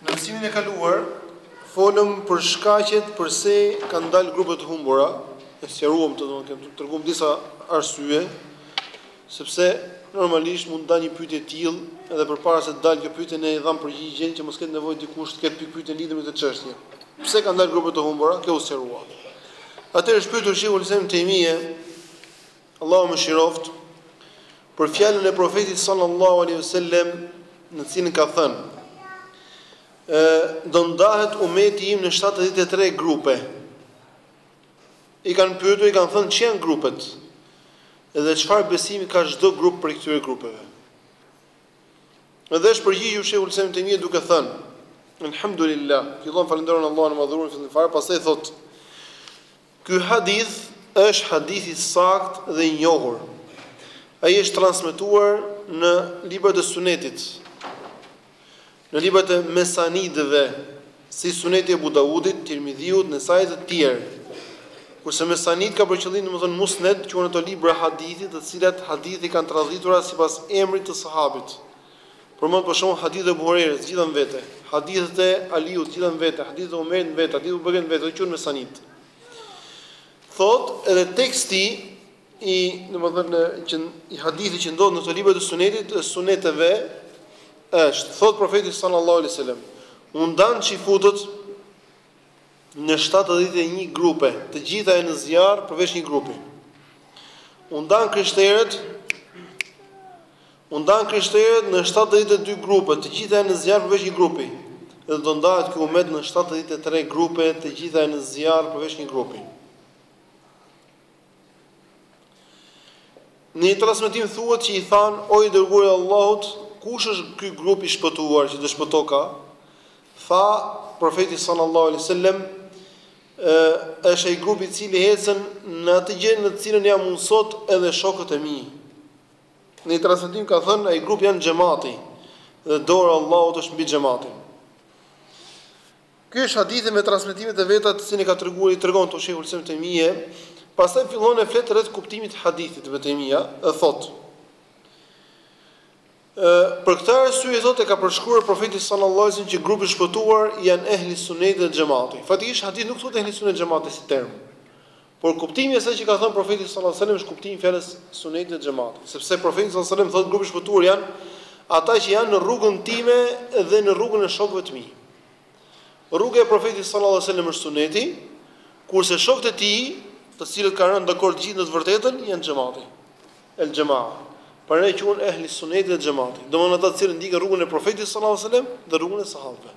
Në mësimin e kaluar folëm për shkaqet përse kanë dalë grupe të humbura, e sqaruam të domethënë kemi treguar disa arsye, sepse normalisht mund të dalë një pyetje e tillë, edhe përpara se të dalë kjo pyetje ne i dham përgjigjen që mos ketë nevojë dikush të ketë pikëpyetje lidhur me këtë çështje. Pse kanë dalë grupe të humbura? Kjo u sqarua. Atëherë është pyetur Shejhul Islam Tejmije, Allahu e mëshiroftë, për fjalën e Profetit sallallahu alaihi wasallam, në cilën ka thënë: "Ë do ndahet umeti im në 73 grupe." I kanë pyetur, i kanë thënë ç'janë grupet? Dhe çfarë besimi ka çdo grup prej këtyre grupeve? Dhe është përgjigjur Shejhul Islam Tejmije duke thënë: "Alhamdulillah, fillon falënderon Allahun e Madhëruar në fillim fare, pastaj thotë: Ky hadith është hadith i saktë dhe i njohur. Ai është transmetuar në librat e Sunetit, në librat e Mesanidëve, si Suneti i Ebu Daudit, Tirmidhiut, Nesait dhe të tjerë. Kurse Mesanid ka për qëllim domethënë Musned, quhen ato libra hadithi, të cilat hadithet i kanë të radhitura sipas emrit të sahabit. Përmend për shembull hadithet e Ebu Hurejres, të gjitha në vete, hadithet e Aliut, të gjitha në vete, hadithet e Omerit në vete, hadithet e Ebu Bekrit në vete, ato quhen mesanid. Thotë edhe teksti i, domethënë, i hadithit që ndodhet në këto libra të sunetit, të suneteve, është, thotë profeti sallallahu alaihi wasallam, u ndanë çifutët në 71 grupe, të gjitha janë në zjarr përveç një grupi. U ndanë krishterët U ndanë krishterët në shtatëdhjetë e dy grupe, të gjitha janë në zjarr përveç një grupi, dhe do ndahet ky umet në shtatëdhjetë e tre grupe, të gjitha janë në zjarr përveç një grupi. Në një transmetim thuhet që i thanë, o i dërguari i Allahut, kush është ky grup i shpëtuar që do shpëtojë? Ka tha profeti sallallahu alaihi wasallam, është ai grup i cili ecën në atë gjë në të cilën jam unë sot edhe shokët e mi. Në një transmetim ka thënë ai grup janë xhamati dhe dora e Allahut është mbi xhamatin. Ky është hadithi me transmetimet e veta të cilin e ka treguar i tregon këtu Shejhul Islam Tejmije. Pastaj fillon e flet rreth kuptimit të hadithit Tejmije, e thotë. Ë për këtë arsye thotë e ka përshkruar profeti sallallahu alajhi wasallam që grupi i shpëtuar janë ehli sunnet dhe xhamati. Faktikisht hadithi nuk thotë ehli sunnet xhamati si term. Por kuptimi i asaj që ka thënë Profeti sallallahu alejhi dhe sellem është kuptimi i fjalës suneti dhe xhemati, sepse Profeti sallallahu alejhi dhe sellem thotë grupi i shpëtuar janë ata që janë në rrugën time dhe në rrugën e shokëve të mi. Rruga e Profetit sallallahu alejhi dhe sellem është suneti, kurse shokët e tij, të cilët kanë rënë dakord gjithë në të vërtetën, janë xhemati. El xhemaa. Prandaj quhen ehli suneti dhe xhemati. Domthonë ata të cilët ndjekin rrugën e Profetit sallallahu alejhi dhe sellem dhe rrugën e sahabëve.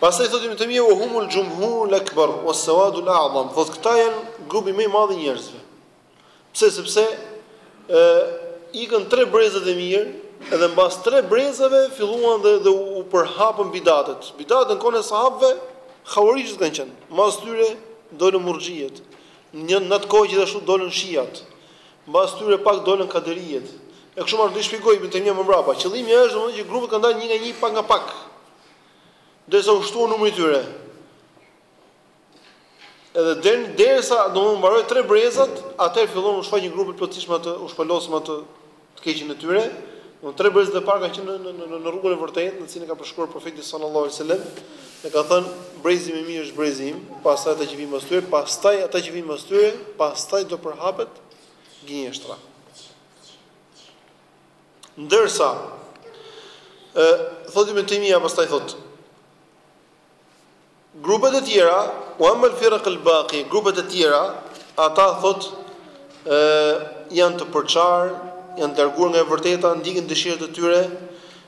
Pastaj thotë Ibn Tejmija, "Wa humul jumhurul akbar was-sawadul a'zam", thotë këta janë grupi më i madh i njerëzve. Pse? Sepse ë ikën tre brezat e mirë dhe mbas tre brezave filluan dhe, dhe u përhapën bidatet. Bidatet në kohën e sahabëve havarixhët kanë qenë. Mbas tyre dolën murxhijet. Në atë kohë gjithashtu dolën shiat. Mbas tyre pak dolën kaderijet. E kështu me radhë, do t'i shpjegojë Ibn Tejmija më mbrapa. Qëllimi është, domethënë, që grupet kanë dalë një nga një, pak nga pak, derisa u shtua numri i tyre. Edhe derisa, domethënë, mbaroi tre brezat, atëherë filluan u shfaqën grupet plotësisht me atë, u shpalosën me atë të keqen e tyre. Në tre brezat e parë kanë qenë në në në rrugën e vërtetë, në të cilën ka përshkruar profeti sallallahu alaihi wasallam, Dhe ka thënë, Brezi më i mirë është brezi im, pastaj ata që vijnë pas tyre, pastaj ata që vijnë pas tyre, pastaj do përhapet gënjeshtra. Ndërsa ë thotë Ibn Tejmija pastaj thotë Grupet e tjera, u amal firaq al baqi, grupet e tjera, ata thot ë janë të përçar, janë të larguar nga e vërteta, ndjekin dëshirat e tyre,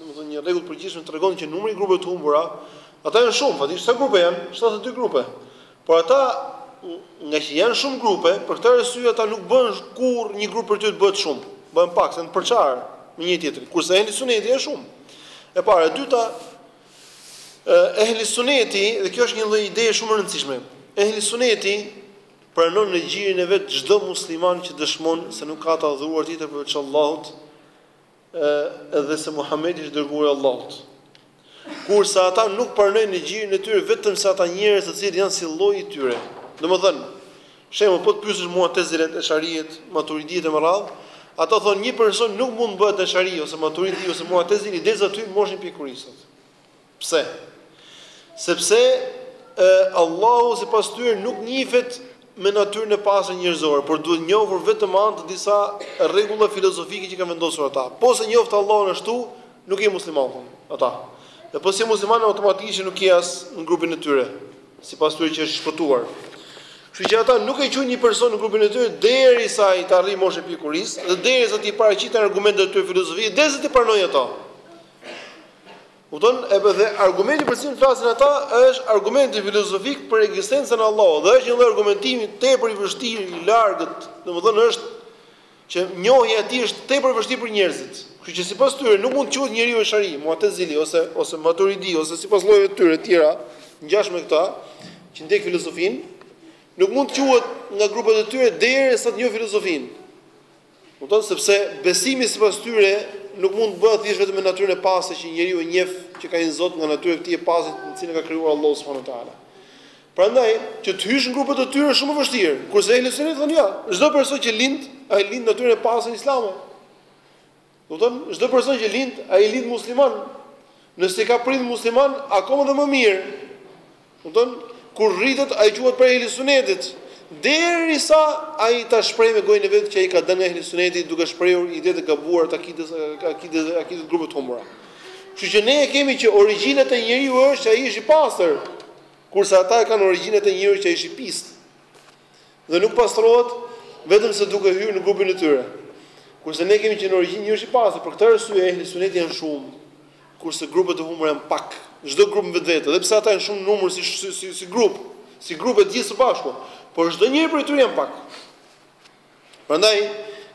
Domethënë një rregull përgjithshëm tregon që numri i grupeve të humbura, ata janë shumë, faktikisht sa grupe janë? 72 grupe. Por ata ngaqë janë shumë grupe, për këtë arsye ata nuk bëhen kurrë një grup për t'u bërë shumë. Bëhen pak, se janë të përçarë me njëri-tjetrin. Kurse ehli suneti janë shumë. E para, e dyta, ehli suneti, dhe kjo është një lloj ide shumë e rëndësishme. Ehli suneti pranon në gjirin e vet çdo musliman që dëshmon se nuk ka të adhuruar tjetër përveç Allahut dhe se Muhamedi është i dërguari i Allahut. Kurse ata nuk pranojnë në gjirin e tyre vetëm se ata njerëz të cilët janë si lloji i tyre. Domethënë, shembull, po të pyesësh muatezilët, esharijët, maturiditë e me radhë, ata thonë një person nuk mund të bëhet eshari ose maturidi ose muatezili derisa të arrijë moshën e pjekurisë. Pse? Sepse e, Allahu sipas tyre nuk njifet me natyrën e pastër njerëzore, por duhet njohur vetëm me anë të disa rregullave filozofike që kanë vendosur ata. Po s'e njohe Allahun ashtu, nuk je musliman thonë ata. Dhe po s'je musliman automatikisht nuk je as në grupin e tyre, sipas tyre që është i shpëtuar. Kështu që ata nuk e quajnë një person në grupin e tyre derisa ai të arrijë moshën e pjekurisë dhe derisa t'i paraqiten argumentet e tyre filozofike, derisa t'i pranojë ato. Kupton? Edhe dhe argumenti për të cilin flasin ata është argumenti filozofik për ekzistencën e Allahut. Dhe është një lloj argumentimi tepër i vështirë, i largët, domethënë është që njohja e tij është tepër e vështirë për njerëzit. Kështu që sipas tyre nuk mund të quhet njeriu Eshari, Mu'tazili ose ose Maturidi ose sipas llojeve të tyre të tjera, ngjashëm me këta, që ndjekin filozofinë, nuk mund të quhet nga grupet e tyre derisa të njohë filozofinë. Kupton, sepse besimi sipas tyre nuk mund të bëhet thjesht vetëm me natyrën e pastër që njeriu e njeh që ka një Zot nga natyra e tij e pastër në të cilën e ka krijuar Allahu subhanahu wa taala. Prandaj, që të hysh në grupet e tyre është shumë e vështirë. Kurse ehli sunnet thonë jo, çdo person që lind, ai lind në natyrën e pastër islame. Kupton? Çdo person që lind, ai lind musliman. Nëse ka prind musliman, akoma dhe më mirë. Kupton? Kur rritet, ai quhet prej ehli sunetit, derisa ai ta shprehë me gojën e vet që ai ka dalë nga ehli suneti duke shprehur ide të gabuara të akidës, akide, akide të grupeve të humbura. Kështu që ne e kemi që origjina te njeriu është që ai është i pastër, kurse ata e kanë origjinën te njeriu që ai është i pistë. Dhe nuk pastrohet vetëm se duke hyrë në grupin e tyre. Kurse ne kemi që në origjinë njeriu është i pastër, për këtë arsye ehli suneti janë shumë. kurse grupet e humbura janë pak, çdo grup në vetvete, edhe pse ata janë shumë në numër si si si si grup, si grupe të gjithë së bashku, por çdo njëri prej tyre janë pak. Prandaj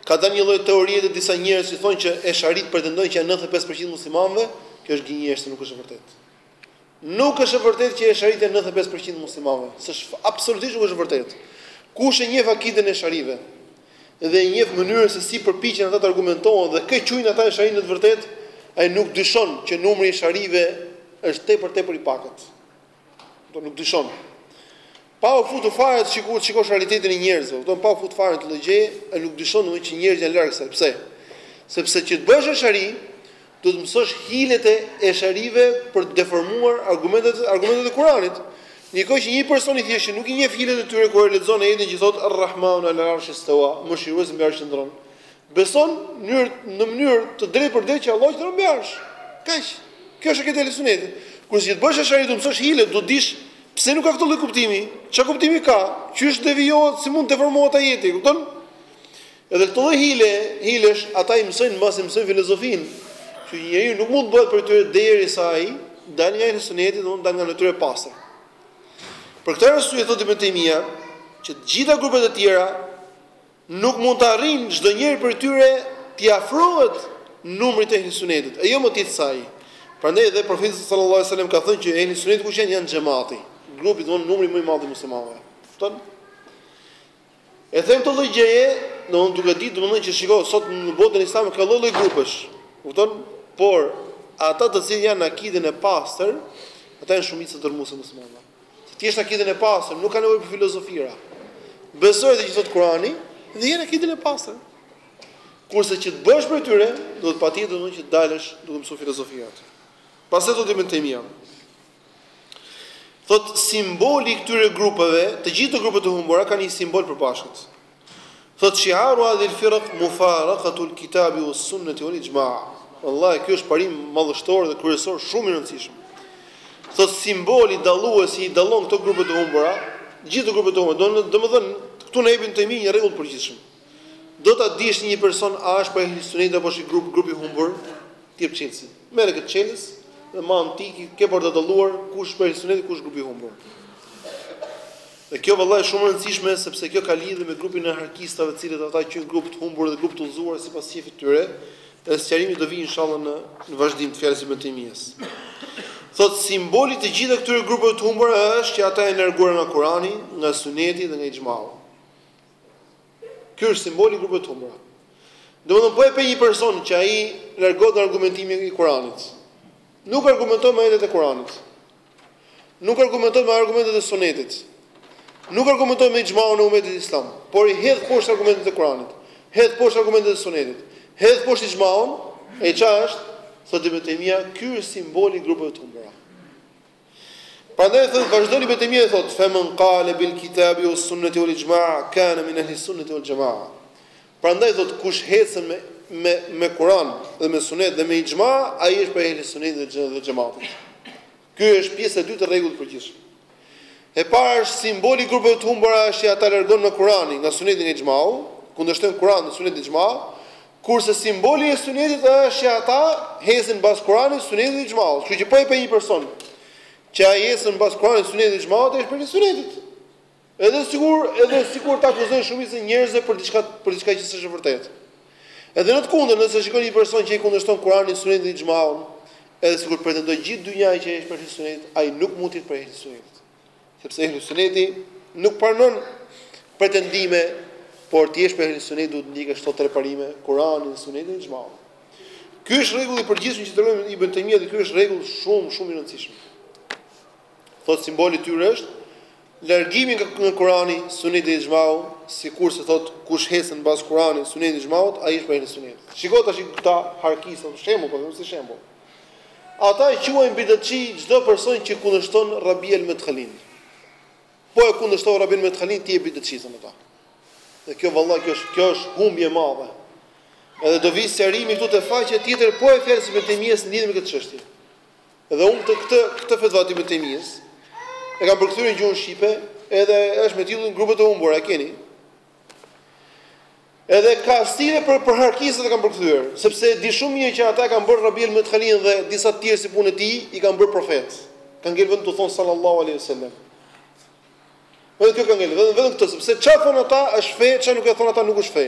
ka dalë një lloj teorie te disa njerëz që thonë që esharit pretendojnë që janë 95% muslimanëve, kjo është gënjeshtër, nuk është e vërtetë. Nuk është e vërtetë që esh'aritë janë nëntëdhjetë e pesë për qind muslimanëve. S'është, absolutisht nuk është e vërtetë. Kush e njeh akiden e esh'arive dhe e njeh mënyrën se si përpiqen ata të argumentohen dhe kë quajnë ata esh'ari në të vërtetë, ai nuk dyshon që numri i esh'arive është tepër tepër i pakët. Do nuk dyshon. Pa u futur fare të shikosh, shikosh realitetin e njerëzve, kupton, pa u futur fare në këtë lloj gjëje, e nuk dyshon domethënë që njerëzit janë larg kësaj. Pse? Sepse që të bëhesh eshari, duhet të mësosh hilet e esharive për të deformuar argumentet argumentet e Kuranit. Një kohë që një person i thjeshtë nuk i njeh hilet e tyre kur e lexon ajetin që thotë Ar-Rahmanu ala arshi stawa, mëshiruesi mbi arsh qëndron. Beson në mënyrë në mënyrë të drejtpërdrejtë që Allah qëndron mbi arsh. Kaq. Kjo është e ehli sunetit. Kurse të bëhesh eshari do të mësosh hilet, do të dish Pse nuk ka këtë lloj kuptimi? Ç'a kuptimi ka? Qysh devijohet, si mund të deformohet ajeti, kupton? Edhe këto lloj hile, hilesh, ata i mësojnë mbas i mësojnë filozofinë. Që njeriu nuk mund të bëhet prej tyre derisa ai dal nga e suneti, do të dal nga natyra e pastër. Për këtë arsye thotë Ibn Taymija, që të gjitha grupet e tjera Nuk mund të arrijnë çdo njeri prej tyre t'i afrohet numrit të Ehli Sunetit, e jo më ti të saj. Prandaj dhe Profeti sallallâhu alejhi ve sellem ka thënë që Ehli Suneti kush janë, janë xhemati, grupi, domthonë numri më i madh i muslimanëve. Kupton? E them këtë lloj gjëje, domthonë duke ditë domthonë që shiko, sot në botën islame ka lloj-lloj grupesh. Kupton? Por ata të cilët janë në akiden e pastër, ata janë shumica dërrmuese e muslimanëve. Thjesht akiden e pastër, nuk ka nevojë për filozofira. Beso atë që thot Kurani dhe je në akiden e pastër. Kurse që të bëhesh prej tyre, duhet patjetër domthonë që të dalësh duke mësuar filozofitë. Pastaj thotë Ibn Taymija. Thot simboli i këtyre grupeve, të gjitha grupet e humbura kanë një simbol të përbashkët. Thotë Shi'aru hadhihi al-firaq mufaraqatu al-kitabi was-sunnati wal-ijma'a. Wallahi ky është parim madhështor dhe kryesor shumë i rëndësishëm. Thotë simboli dallues që i dallon këto grupe të humbura, gjithë grupet e humbura, do domethënë këtu na jep Ibn Taymi një rregull të përgjithshëm. Do ta dish një person a është prej ehli sunet apo është i grup grupi i humbur, t'i jep çelësin. Merre këtë çelës dhe automatik ke për të dalluar kush është prej ehli sunet kush grupi i humbur. Dhe kjo vëllai është shumë e rëndësishme sepse kjo ka lidhje me grupin e harrakistave të cilët ata quajnë grup të humbur dhe grup të udhëzuar sipas qejfit të tyre dhe sqarimi do vijë inshallah në në vazhdim të fjalës së Ibn Tejmijës. Thotë simboli i të gjitha këtyre grupeve të humbura është që ata janë larguar nga Kurani, nga Suneti dhe nga Ixhmau. Ky është simboli i grupeve të humbura. Domethënë po e pe një person që ai largohet nga argumentimi i Kuranit. Nuk argumenton me ajetet e Kuranit. Nuk argumenton me argumentet e Sunetit. Nuk argumenton me ixhmaun e umetit islam, por i hedh poshtë argumentet e Kuranit, hedh poshtë argumentet e Sunetit, hedh poshtë ixhmaun, e ç'a është? Thotë Ibn Taymija, ky është simboli i grupeve të humbura. Prandaj thotë vazhdon Ibn Taymija e thotë, "Faman qala bil kitabi was sunnati wal ijma' kana min ahli sunnati wal jamaa." Prandaj thotë kush ecën me me me Kur'an dhe me Sunet dhe me ixhma, ai është prej ehli Sunetit dhe Xhematit. Ky është pjesa e dytë e rregullit të përgjithshëm. E para është simboli i grupeve të humbura është që ata largohen nga Kurani, nga Suneti nga Ixhmau, kundërshtojnë Kur'anin dhe Sunetin e Ixhma, kurse simboli i Ehli Sunetit është që ata hecin mbas Kur'anit, Sunetit dhe Ixhmaut. Kështu që po e pe një person që ai ecën mbas Kur'anit, Sunetit dhe Ixhmaut, është prej Ehli Sunetit. Edhe sikur, edhe sikur ta akuzojnë shumica e njerëzve për diçka, për diçka që s'është e vërtetë. Edhe në të kundërt, nëse shikon një person që e kundërshton Kuranin, Sunetin dhe Ixhmaun, edhe sikur të pretendojë gjithë dynjaja që ai është prej Ehli Sunetit, ai nuk mund të jetë prej Ehli Sunetit. Sepse Ehli Suneti nuk pranon pretendime, por të jesh prej Ehli Sunetit duhet të ndjekësh këto tre parime, Kuranin, Sunetin dhe Ixhmaun. Ky është rregulli i përgjithshëm që tregon Ibn Taymija dhe ky është rregull shumë shumë i rëndësishëm. Thotë simboli i tyre është Largimi nga nga Kurani, Suneti dhe Ixhmau, sikurse thotë kush ecën mbas Kuranit, Sunetit dhe Ixhmaut, ai është prej Ehli Sunetit. Shiko tash këta harkisë, për shembull, po them si shembull. Ata e quajnë bidatçi çdo person që kundërshton Rabi el Medkhalin. Po e kundërshtove Rabi el Medkhalin ti je bidatçi thonë ata. Dhe kjo vallahi kjo është kjo është humbje e madhe. Edhe do vi sqarimi këtu te faqja tjetër po e fjalës së Ibn Taymijes lidhur me këtë çështje. Dhe unë këtë këtë këtë fetva të Ibën Tejmijës e kam përkthyer në gjuhën shqipe, edhe është me titullin Grupe të humbura, e keni? Edhe kastile për për harkisat e kam përkthyer, sepse e di shumë mirë që ata kanë bërë Rabi el Medkhalin dhe disa të tjerë si punë e tij i kanë bërë profet. Ka ngel vetëm t'u thonë sallallahu alaihi wasallam. Vetëm kjo ka ngel, vetëm vetëm këtë, sepse çfarë thonë ata është fe, çfarë nuk e thonë ata nuk është fe.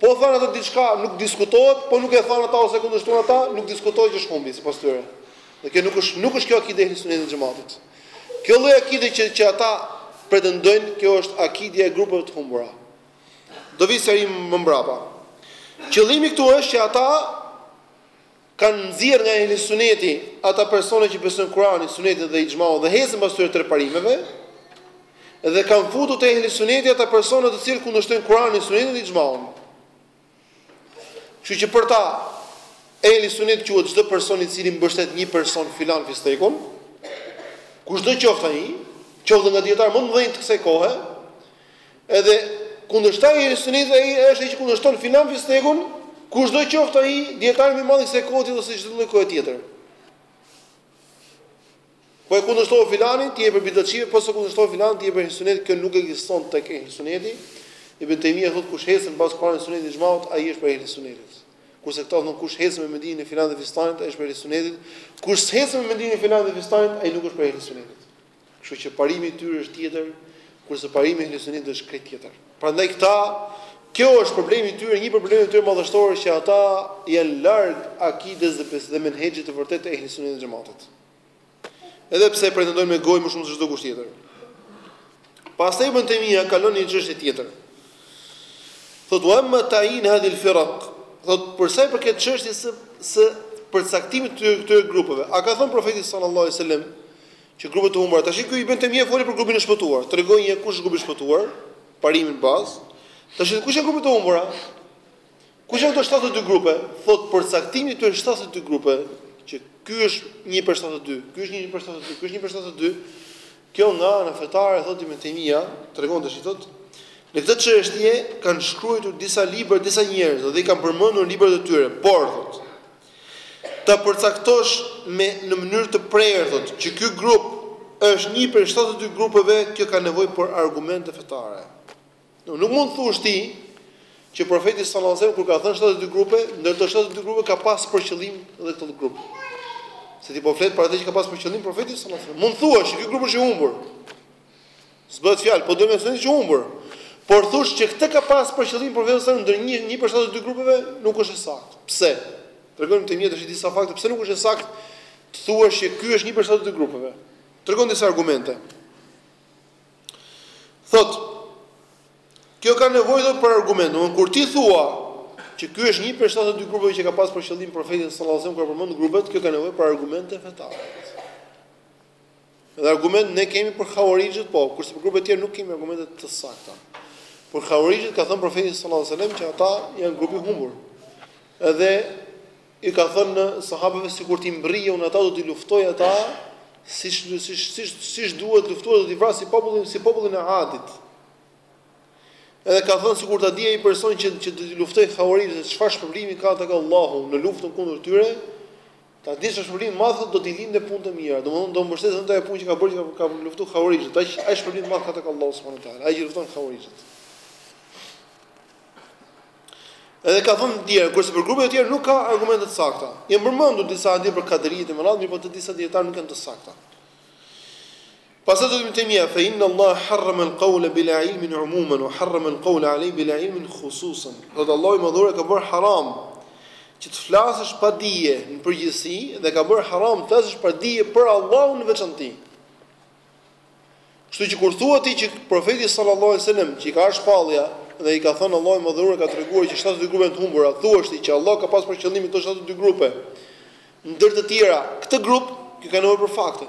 Po thonë ata diçka nuk diskutohet, po nuk e thonë ata ose kundërshtojnë ata, nuk diskutohet që është humbje sipas tyre. Dhe kjo nuk është nuk është kjo akide e Ehli Sunetit xhematit. Kjo lloj akide që që ata pretendojnë, kjo është akidja e grupeve të humbura. Do vi sqarimi mbrapa. Qëllimi këtu është që ata Kanë nxjerrë nga ehli suneti ata persona që besojnë Kuranin, Sunetin dhe Ixhmaun dhe ecën pas këtyre tre parimeve dhe kanë futur te ehli suneti ata persona të cilët kundërshtojnë Kuranin, Sunetin dhe Ixhmaun. Kështu që për ta ehli sunet quhet çdo person i cili mbështet një person filan fistekun, kushdo qoftë ai, qoftë nga dijetarët më të mëdhenj të kësaj kohe, Edhe kundërshtari i Ehli Sunetit ai është ai që kundërshton filan fistekun, kushdo qoftë ai, dijetari më i madh i kësaj kohe ose çdo lloj kohe tjetër. Po e kundërshton filanin, ti je prej bidatçive, po se kundërshton filanin, ti je prej Sunetit, kjo nuk ekziston tek Ehli Suneti. Ibn Taymija thotë kush ecën pas Kur'anit dhe Sunnetit ixhmaut, ai është prej Ehli Sunnetit. Kurse këta thonë kush ecën me mendimin e filanit dhe fistanit, ai është prej Ehli Sunnetit. Kush ecën me mendimin e filanit dhe fistanit, ai nuk është prej Ehli Sunnetit. Kështu që parimi i tyre është tjetër, kurse parimi i Ehli Sunetit është krejt tjetër. Prandaj këta, kjo është problemi i tyre, një prej problemeve të tyre madhështore që ata janë larg akides dhe pes dhe menhexhit të vërtetë të Ehli Sunetit dhe Xhematit. Edhe pse pretendojnë me gojë më shumë se çdo kush tjetër. Pastaj Ibn Taymija kalon në një çështje tjetër. Thot wa amma ta'in hadhihi al-firaq. Thot për sa i përket çështjes së së përcaktimit të këtyre grupeve. A ka thënë profeti sallallahu alajhi wasallam Që grupet e humbura. Tashi ky Ibn Taymija foli për grupin e shpëtuar. Tregoi se kush është grupi i shpëtuar, parimin bazë. Tashi kush janë grupet e humbura? Kush janë këto 72 grupe? Thot përcaktimi i këtyre 72 grupe që ky është një prej 72, ky është një prej 72, ky është një prej 72. Kjo nga ana fetare thotë Ibn Taymija, tregon tash i thotë, në këtë çështje kanë shkruar disa libra, disa njerëz dhe i kanë përmendur librat e tyre, por thotë Ta përcaktosh me mënyrë të prerë, thotë, që ky grup është një prej shtatëdhjetë e dy grupeve kjo ka nevojë për argumente fetare. Nuk mund të thuash ti që profeti sallallahu alajhi wasallam kur ka thënë shtatëdhjetë e dy grupe, ndër ato shtatëdhjetë e dy grupe ka pas për qëllim edhe këtë grup. Se ti po flet për atë që ka pas për qëllim profeti sallallahu alajhi wasallam. Mund të thuash që ky grup është i humbur. S'bëhet fjalë, po, duhet me thënë që i humbur. Por të thuash që këtë ka pas për qëllim profesori ndër një një përshtatje të dy grupeve, nuk është e saktë. Pse? Tregon Ibn Taymija tash disa fakte pse nuk është e saktë të thuash që ky është një prej shtatëdhjetë e dy grupeve. Tregon disa argumente. Thot, kjo ka nevojë thot për argument. Domthon kur ti thua që ky është një prej shtatëdhjetë e dy grupeve që ka pas për qëllim profeti sallallahu alajhi wasallam kur përmend grupet, kjo ka nevojë për argumente fetare. Dhe argument ne kemi për Khawarijët po, kurse për grupet e tjera nuk kemi argumente të sakta. Për Khawarijët ka thënë profeti sallallahu alajhi wasallam që ata janë grupi i humbur. Edhe i ka thënë sahabeve sikur t'i mbrija unë ata do t'i luftoja ata siç siç siç siç duhet luftuar do t'i vras si popullin si popullin e Adit. Edhe ka thënë sikur ta dijë ai person që që do t'i luftojë Khawarijët se çfarë shpërblimi ka tek Allahu në luftën kundër tyre, Ta dijë se shpërblim të madh ka, thotë, do t'i linte punët e mira, domethënë do mbështetej vetëm te ajo punë që ka bërë që ka luftu Khawarijët, aq shpërblim të madh ka tek Allahu subhanahu wa taala, ai që lufton Khawarijët. Edhe ka thënë të tjera, kurse për grupet e tjera nuk ka argumente të sakta. Jan përmendur disa hadithe për kaderitë me radhë, mirëpo te disa dijetarë nuk janë të sakta. Pastaj thotë Ibn Taymija, Fe inna Allahe harrame el kaule bila ilmin umumen, wa harrame el kaule alej bila ilmin khususen. Thotë, Allahu i Madhëruar e ka bërë haram që të flasësh pa dije në përgjithësi dhe ka bërë haram të flasësh pa dije për Allahun në veçanti. Kështu që kur thua ti që Profeti sallallahu alejhi ve sellem, që i ka ardhur shpallja dhe i ka thënë Allahu i Madhëruar ka treguar që 72 grupe të humbura, të thuash ti që Allahu ka pasur për qëllim këto 72 grupe, ndër të tjera këtë grup, kjo ka nevojë për fakte.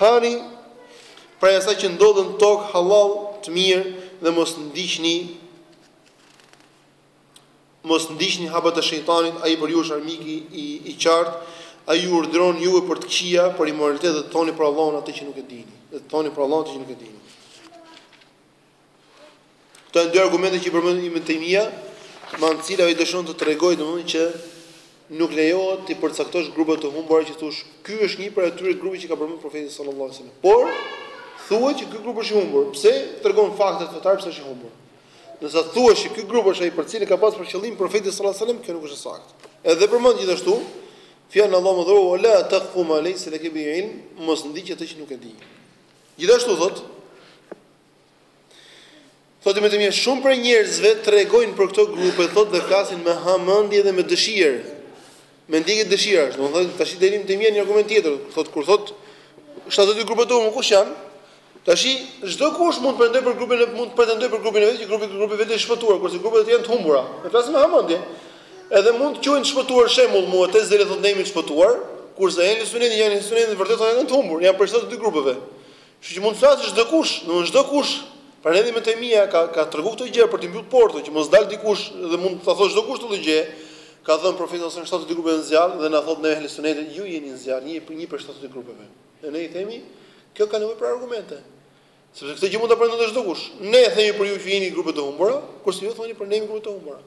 Hani prej asaj që ndodhet në tokë hallall, të mirë, dhe mos ndiqni mos ndiqni hapat e shejtanit, ai për ju është armik i i, i qartë, ai ju urdhëron juve për të këqija, për imoralitet dhe të thoni për Allahun atë që nuk e dini. Dhe të thoni për Allahun atë që nuk e dini. Këto janë dy argumente që i përmend Ibn Taymija, me anë të cilave ai dëshiron të tregojë domethënë që nuk lejohet të përcaktosh grupe të humbura që të thuash, ky është një prej atyre grupeve që ka përmendur profeti sallallahu alajhi wasallam. Por thuhet që ky grup është i humbur, pse tregon faktet fetare pse është i humbur. Po të thuash që ky grup është ai për të cilin ka pasur për qëllim profeti sallallahu alajhi wasallam, kjo nuk është e saktë. Edhe përmend gjithashtu fjalën e Allahut të Madhëruar la taqfu ma laysa laka bi ilm, mos ndiq atë që nuk e di. Gjithashtu thotë Thotë Ibn Taymija, shumë prej njerëzve tregojnë për këto grupe, thotë dhe flasin me hamendje dhe me dëshirë. Me ndjekë dëshirash, domethënë tash Ibn Taymija një argument tjetër, thotë kur thotë 72 grupet kush janë? Tash çdo kush mund të pretendojë për grupin e mund të pretendojë për grupin e vet, që grupi grupi i vet është shpëtuar, kurse grupet e tjera janë të humbura. Dhe flasin me hamendje. Edhe mund të quhen të shpëtuar shembull, mu'tezili thotë ne jemi të shpëtuar, kurse ehli suneti ehli suneti vërtet thonë janë të humbur, janë prej 72 grupeve. Kështu që mund të thotë çdokush, domethënë çdokush, pra edhe Ibn Taymija ka ka treguar këtë gjë për të mbyllë portën që mos dalë dikush dhe mund ta thotë çdokush këtë lloj gjëje, ka thënë Profeti sallallahu alajhi wasallam shtatëdhjetë dy grupe janë në zjarr dhe na thotë ne ehli sunetit ju jeni në zjarr, një një prej shtatëdhjetë dy grupeve. Dhe ne i themi, kjo ka nevojë për argumente. Sepse këtë gjë mund ta pretendojë çdokush. Ne themi për ju që jeni grupe të humbura, kurse ju thoni për ne jemi grupe të humbura.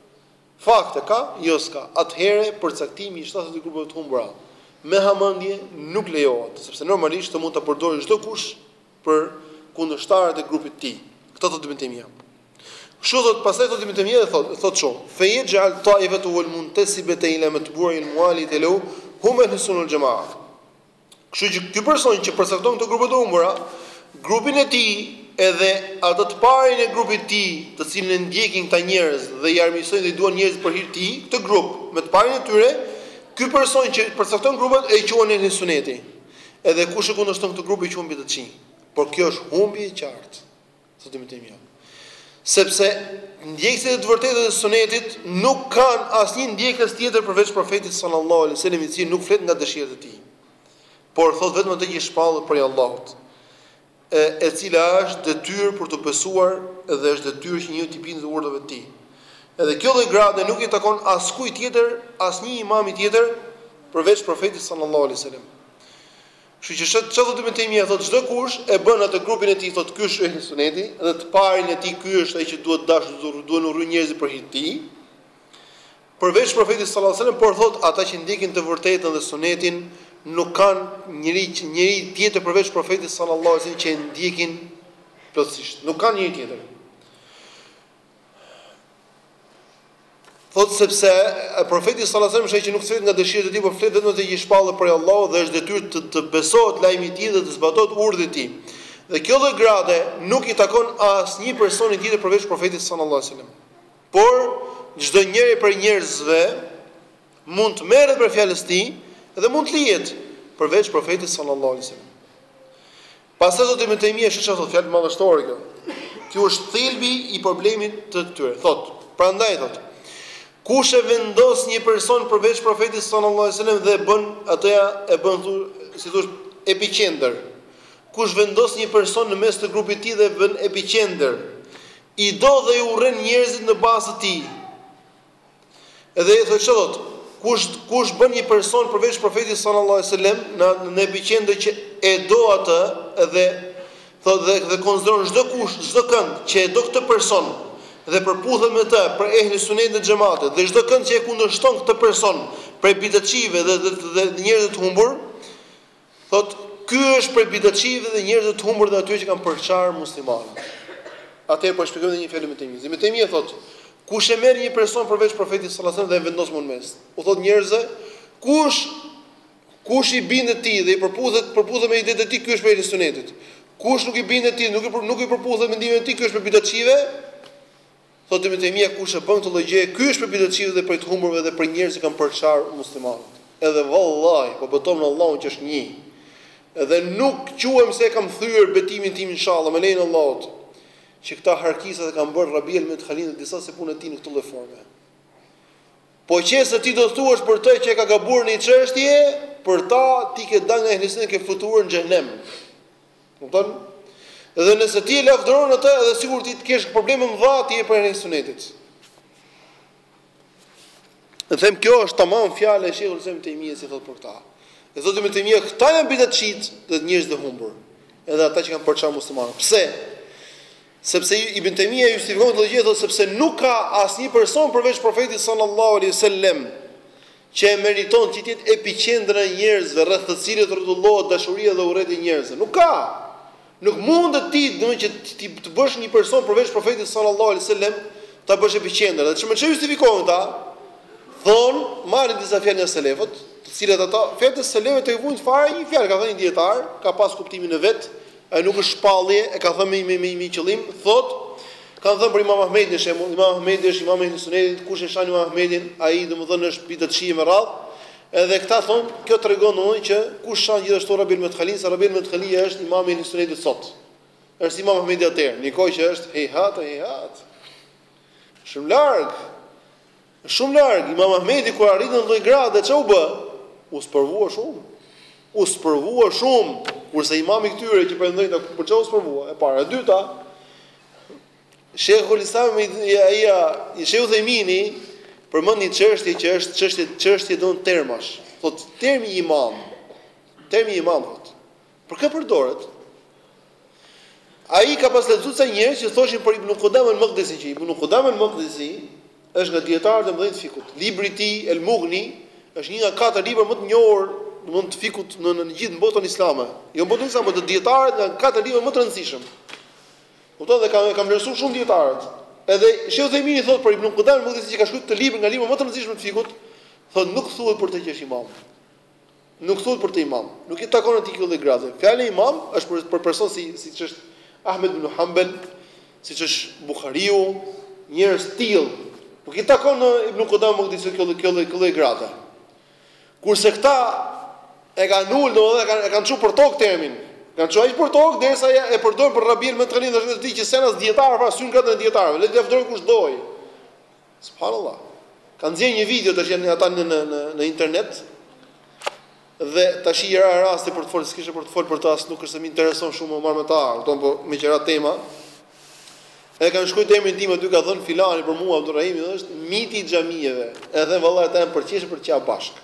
Fakte ka, jo s'ka. Atëherë, përcaktimi i shtatëdhjetë dy grupeve të humbura me hamendje nuk lejohet, sepse normalisht këtë mund ta përdorë çdokush për kundërshtarët e grupit të tij. Këtë thotë Ibn Taymija. Kështu thotë, pastaj thotë Ibn Taymija dhe thotë, thotë shumë: "Fe yaj'al ta'ifatahu al-muntasibata ila matbu'i al-muwaliyati lahu hum ahl al-sunnah wal-jama'a." Kështu që ky person që përcakton këto grupe të humbura, grupin e tij edhe atë të parin e grupit të tij, të cilin e ndjekin këta njerëz dhe i armiqësojnë dhe i duan njerëzit për hir të tij, këtë grup me të parin e tyre, ky person që përcakton grupet e quan ehli suneti. Edhe kush e kundërshton këtë grup e quan bidatçi. Por kjo është humbje e qartë. thotë Ibn Taymija, sepse ndjekësit e të vërtetës e Sunetit nuk kanë asnjë ndjekës tjetër përveç Profetit sallallahu alaihi wasallam, i cili nuk flet nga dëshirat e tij, por thotë vetëm atë që i shpallet prej Allahut, e, e cila është detyrë për t'u besuar dhe është detyrë që njeriu t'i bindet urdhrave të tij. Edhe kjo lloj grade nuk i takon askujt tjetër, asnjë imami tjetër përveç Profetit sallallahu alaihi wasallam. Kështu që çdo çdo ibn Taymija thotë çdo kush e bën atë grupin e tij thotë ky është ehli suneti dhe të parin e tij ky është ai që duhet dashur duhen urryer njerëzit për hir të tij përveç profetit sallallahu alajhi wasallam por thotë ata që ndjekin të vërtetën dhe sunetin nuk kanë njeri njeri tjetër përveç profetit sallallahu alajhi wasallam që e ndjekin plotësisht nuk kanë njeri tjetër Thotë sepse profeti sallallahu alajhi wasallam është ai që nuk flet nga dëshirat e tij, por flet vetëm atë që i shpallet prej Allahut dhe është detyrë të, të besohet lajmi i tij dhe të zbatohet urdhri i tij. Dhe kjo lloj grade nuk i takon asnjë personi tjetër përveç profetit sallallahu alajhi wasallam. Por çdo njeri prej njerëzve mund të merret prej fjalës së tij dhe mund të lihet përveç profetit sallallahu alajhi wasallam. Pastaj thotë Ibn Taymija, sheh çfarë thotë, fjalë madhështore kjo. Ky është thelbi i problemit të tyre. Thotë, prandaj thotë, kush e vendos një person përveç Profetit sallallahu alaihi wasallam dhe e bën atë ja e bën, si t'thush, epiqendër. Kush vendos një person në mes të grupit të tij dhe e bën epiqendër, i do dhe i urren njerëzit në bazë të tij. Edhe edhe ça thotë, kush kush bën një person përveç profetit sallallahu alaihi wasallam në në epiqendër që e do atë dhe thotë dhe, dhe konsideron çdo kush çdo kënd që e do këtë person dhe përputhet me të prej ehli sunetit dhe xhematit dhe çdo kënd që e kundërshton këtë person prej bidatçive dhe dhe, dhe, dhe njerëzve të humbur Thotë, Ky është prej bidatçive dhe njerëzve të humbur dhe atyre që kanë përçar muslimanët. Atëherë po e shpjegojmë edhe një herë fjalën e Ibn Taymijes. Ibn Taymija thotë, Kush e merr një person përveç profetit sallallahu alajhi wasallam dhe e vendos mu në mes U thotë njerëzve, kush kush i bindet atij dhe i përputhet përputhet me idetë e tij, ky është prej sunetit. Kush nuk i bindet atij, nuk i nuk i përputhet mendimeve të tij, ky është prej bidatçive. Thotë Ibn Taymija, Kush e bën këtë lloj gjëje, ky është prej bidatçive dhe prej të humburve dhe prej njerëzve që kanë përçar muslimanët. Edhe vallahi, po betohem në Allahun që është Një, dhe nuk quhem se e kam thyer betimin tim inshallah me lejen e Allahut, që këta harxhistat e kanë bërë Rabi al-Medkhalin dhe disa si puna e tij në këtë lloj forme. Po qe se ti do të thuash për të që e ka gabuar në një çështje, për ta ti ke dalë nga ehli sunneti ke fluturuar në xhehenem. Kupton? Dhe nëse ti e lavdëron atë, edhe sikur ti të kesh probleme të mëdha, ti je prej ehli sunetit. E them kjo është tamam fjala e Sheikhul Islam Ibn Taymija, si thot për këta. E thotë Ibn Taymija këta janë bidatçit dhe njerëz të humbur. Edhe ata që kanë përçar muslimanë. Pse? Sepse Ibn Taymija e justifikon këtë gjë, thotë sepse nuk ka asnjë person përveç profetit sallallahu alaihi wasallam që e meriton që të jetë epiqendra e njerëzve rreth të cilit rrotullohet dashuria dhe urrejtja e njerëzve. Nuk ka! Nuk mundet ti, domethënë që ti të bësh një person përveç Profetit sallallahu alaihi wasallam, ta bësh epiqendër. Dhe me çfarë justifikohen këta? Thon, marrin disa fjalë nga selefët, të cilët ata, fjalët e selefëve t'i vujnë fare një fjalë, ka thënë një dietar, ka pas kuptimin e vet, Ajo nuk është shpallje, e ka thënë me me me qëllim, thotë, kanë thënë për Imam Ahmedin për shembull, Imam Ahmedi është Imam i Sunetit, kush e shan Imam Ahmedin, ai domethënë është bidatçi e me radh. Edhe këta thonë, kjo tregon domethënë që kush shan gjithashtu Rabi al-Madkhalin, se Rabi al-Madkhali është Imam i Sunetit sot. Ç'është Imam Ahmedi atëherë, nikoj që është hejhat, hejhat. Shumë larg. Shumë larg, Imam Ahmedi kur arriti në atë lloj grade, ç'a u bë? U sprovua shumë. U sprovua shumë, kurse imami i këtyre që pretendojnë ata për ç'a u sprovua? E para, e dyta, Sheikhul Islam ai ja, Sheikh Uthejmini përmend një çështje që është çështje çështje domethënë termash. Thotë termi imam. Termi imam thotë. Për kë përdoret? Ai ka pas lexuar ca njerëz që thoshin për Ibn Qudam al-Maqdisi që Ibn Qudam al-Maqdisi është nga dietarët e mëdhenj të fikut. Libri i tij El Mughni është një nga katër libra më të njohur, domthonë të fikut në gjithë botën islame. Jo botën islame, të dietarët nga katër libra më të rëndësishëm. Kupton dhe kanë kanë vlerësuar shumë dietarët. Edhe Sheh Uthejmini thotë për Ibn Qudam al-Maqdisi që ka shkruar këtë libër nga libra më të rëndësishëm të fikut, thotë nuk thuhet për të që është imam. Nuk thuhet për të imam. Nuk i takon atij kjo lloj grade. Fjala imam është për për person si siç është Ahmed ibn Hambel, siç është Buhariu, njerëz të tillë. Nuk i takon Ibn Kudam Makdisit kjo kjo lloj kjo lloj grade. Kurse këta e kanë ulë, domethënë e kanë e kanë çu për tokë termin. Kanë çu aq për tokë derisa ja e përdorin për Rabi el Medkhalin dhe di që s'ka asnjë dietar pa sy gradën e dietarëve. Le të lavdërojë kush dojë. Subhanallah. Ka nxjerr një video tashi ata në në në në internet. Dhe tashi ra rasti për të folë, s'kisha për të folë për të as nuk është se më intereson shumë me u marr me ta, kupton po meqë ra tema. Edhe kanë shkruajt emrin tim aty ka thënë filani për mua Abdurrahimi është miti i xhamive. Edhe valla ata janë për të qeshur e për të qarë bashk.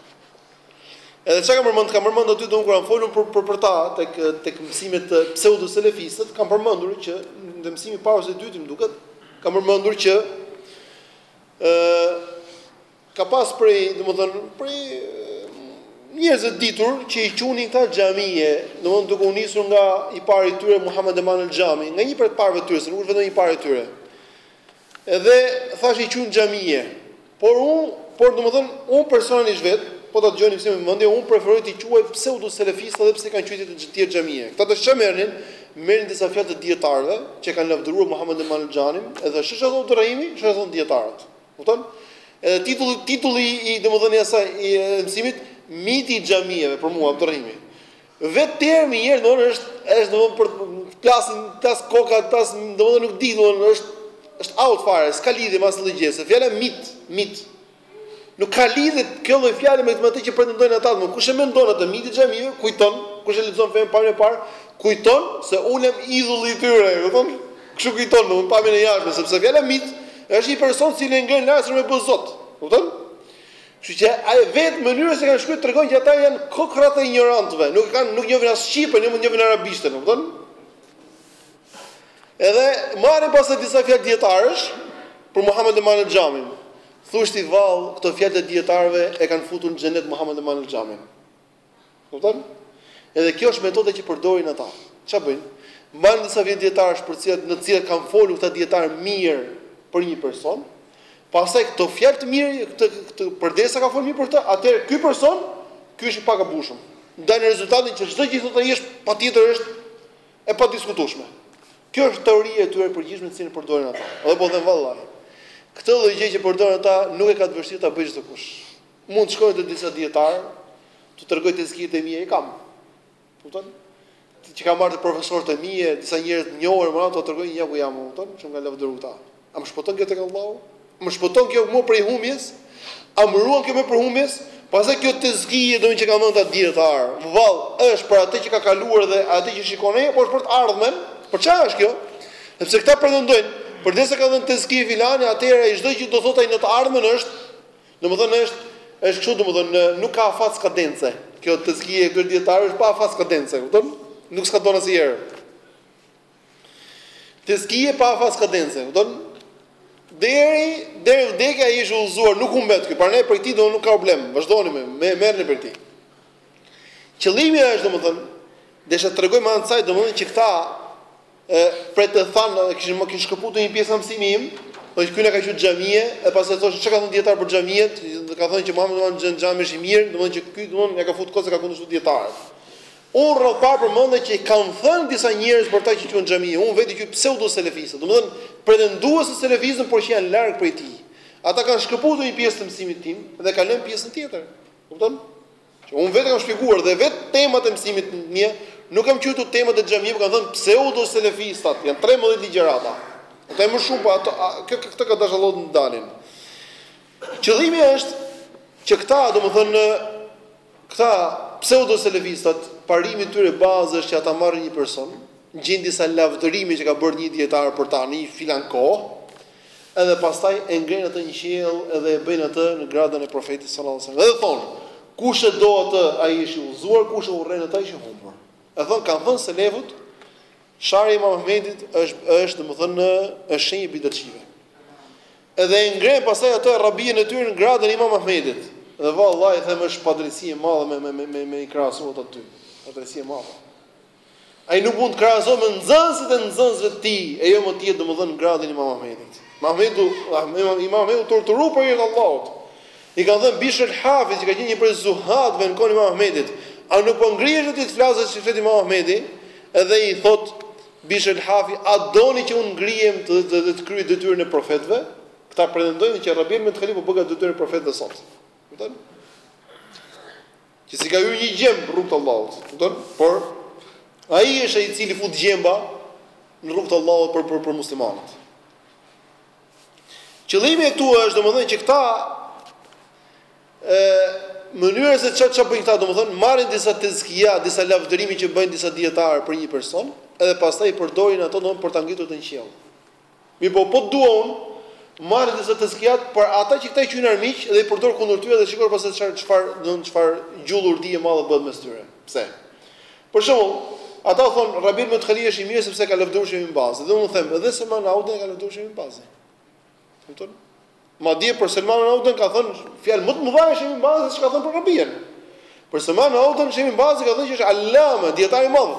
Edhe çka kam përmend, kam përmend aty don kur kam folur për për për ta tek tek mësimet pseudo selefistët, kam përmendur që në mësimin e parë ose të dytë më duket, kam përmendur që ë ka pas prej, domethënë, prej njerëz të ditur që i quanin këta xhamie, domethënë duke u nisur nga i pari i tyre Muhammed Eman al-Xhami, nga një prej të parëve të tyre, se nuk është vetëm i pari i tyre. Edhe thashë i quajnë xhamie. Por unë, por domethënë, unë personalisht vet, po ta dëgjoni mësimin me vëmendje, unë preferoj t'i quaj pseudoselefistë edhe pse kanë quajt të tjerë xhamie. Këta tash çfarë merrnin? Merrnin disa fjalë të dijetarëve që e kanë lavdëruar Muhamed Eman el Xhamin, edhe shih ça thotë Abdurrahimi, shih ça thonë dijetarët. Kupton? Edhe titulli, titulli i, domethënë, i asaj, i mësimit, miti i xhamieve për mua, Abdurrahimi. Vetë termi njëherë domthonë është është domthonë për të plasur gazit, s'ka, s'ka domthonë nuk di domthonë është është out fare, s'ka lidhje me asnjë gjë, se fjala mit, mit. Nuk ka lidhje kjo lloj fjale me atë që pretendojnë ata, kush e mendon atë mit i xhamive, kujton, kush e lexon në pamjen e parë, kujton se unë jam idhulli i tyre, e kupton? Kështu kujton domethënë pamjen e jashtme, sepse fjala mit është një person i cili e ngrenë lart sa me e bë zot. Kupton? Kështu që ajo vetë mënyra si e kanë shkruar tregon që ata janë kokrrat e injorantëve, nuk kanë nuk njohin as shqipen, jo më të njohin arabishten, e kupton? Edhe marrin pastaj disa fjalë dietarësh për Muhammed Eman el Xhamin. Thuaj ti vallë, këto fjalë të dietarëve e kanë futur në xhenet Muhammed Eman el Xhamin. Kupton? Edhe kjo është metoda që përdorin ata. Çfarë bëjnë? Mbledhin disa thënie dietarësh për cilat në cilat kanë folur këta dietarë mirë për një person. Pastaj këto fjalë të mira, këtë këtë përderisa ka folur mirë për këtë, atëherë ky person, ky është i pagabushëm. Dalin në rezultatin që çdo gjë thotë ai është patjetër është e padiskutueshme. Kjo është teoria e tyre e përgjithshme që e përdorin ata. Dhe po them vallahi. Këtë lloj gjë që përdorin ata nuk e ka të vështirë ta bëjë çdo kush. Mund të shkoj te disa dijetarë, t'u tregoj tezkijet e mia, i kam. Kupton? Që kam marrë te profesorët e mi, disa njerëz të njohur, me radhë t'u tregoj ja ku jam, kupton? Që më kanë lavdëruar këta. A më shpëton kjo tek Allahu? Më shpëton kjo mua prej humbjes? A më ruan kjo mua prej humbjes? Pastaj kjo tezkije domethënë që kanë dhënë këta dijetarë, vallë, është për atë që ka kaluar dhe atë që shikon ai, apo është për të ardhmen? Për çfarë është kjo? Sepse këta pretendojnë, përderisa ka dhënë tezkije filani, atëherë ai çdo gjë do thotë ai në të ardhmen është Domethënë është është kështu domethënë nuk ka afat skadence. Kjo tezkie e këtij dietari është pa afat skadence, e kupton? Nuk skadon asnjëherë. Tezkie pa afat skadence, e kupton? Deri deri vdekja ai është udhëzuar, nuk humbet ky. Prandaj prej këtij do nuk ka problem. Vazhdoni me me merrni prej këtij. Qëllimi është domethënë desha të tregoj me anë të saj domethënë që këta E prej të thamë, e kishin më kishin shkëputur një pjesë mësimi im, po ky na ka qenë xhamie, e pastaj thoshte çka kanë thënë dietarët për xhamiet, do ka thënë që me qenë domthon xhan xhami është i mirë, domthon që ky domthon ja ka fut kot se ka kundërshtu dietarët. Unë radhë parë përmenda që kanë thënë disa njerëz për ta që quhen xhamie, unë vetë i quj pseudo selefistë, domthon pretendues të selefizmit por që janë larg prej tij. Ata kanë shkëputur një pjesë të mësimit tim dhe kanë lënë pjesën tjetër. Kupton? Që unë vetë e kam shpjeguar dhe vetë temat e mësimeve mia nuk kam quajtur temat e xhamive, por kam thënë pseudo selefistat, janë 13 ligjërata. Ato e më shumë, po ato këto këto ka dashur Allahu të dalin. Qëllimi është që këta, domethënë këta pseudo selefistat, parimi i tyre bazë është që ata marrin një person, gjejnë disa lavdërime që ka bërë një dietar për ta në një filan kohë, Edhe pastaj e ngrenë atë në qiell edhe e bëjnë atë në gradën e Profetit sallallahu alejhi wasallam. Edhe thonë, kush e do atë, ai është i udhëzuar, kush e urren atë, ai është i humbur. E thonë kanë thënë selefët, sharja e Imam Ahmedit është është domethënë në është shenjë e bidatçive. Edhe e ngrenë pastaj atë rabien e tyre në gradën e Imam Ahmedit. Dhe vallahi them është padrejësi e madhe me me me me, me i krahasuar ato dy. Padrejësi e madhe. Ai nuk mund të krahasohet me nxënësit e nxënësve të tij, e jo më të jetë domethënë në gradën e Imam Ahmedit. Imam Ahmedi, Imam Ahmedi u torturua për hir të Allahut. I kanë thënë Bishr al-Hafit, që ka qenë një prej zuhatëve në kohën e Imam Ahmedit, "A nuk po ngrihesh ti të flasësh si flet Imam Ahmedi?" Edhe i thot Bishr al-Hafi, "A doni që unë ngrihem të të, të, të kryej detyrën e profetëve?" Këta pretendojnë që Rabi el-Medkhali po bëka detyrën e profetëve sot. Kupton? Që s'i ka hyrë një gjemb në rrugë të Allahut, e kupton? Por ai është ai i cili fut gjemba në rrugë të Allahut për për, për muslimanët. Qëllimi këtu është domethënë që këta ë mënyra se çfarë çfarë bëjnë këta, domethënë marrin disa tezkia, disa lavdërime që bëjnë disa dijetarë për një person, edhe pastaj i përdorin ato domethënë për ta ngritur atë në qiell. Mirëpo po të dua unë, marr disa tezkia për ata që këta i quajnë armiq dhe i përdor kundër tyre dhe shiko pastaj çfarë çfarë domthonë çfarë gjullurdi e madhe bëhet mes tyre. Pse? Për shembull, ata thonë Rabi el-Medkhali është i mirë sepse e ka lëvdur Shejh Bin Bazi dhe unë them edhe Selman Audin e ka lëvdur Shejh Bin Bazi. Kupton? Madje për Selman Audin ka thënë fjalë më të mëdha Shejh Bin Bazi se ç'ka thënë për Rabin. Për Selman Audin Shejh Bin Bazi ka thënë që është alama, dijetar i madh.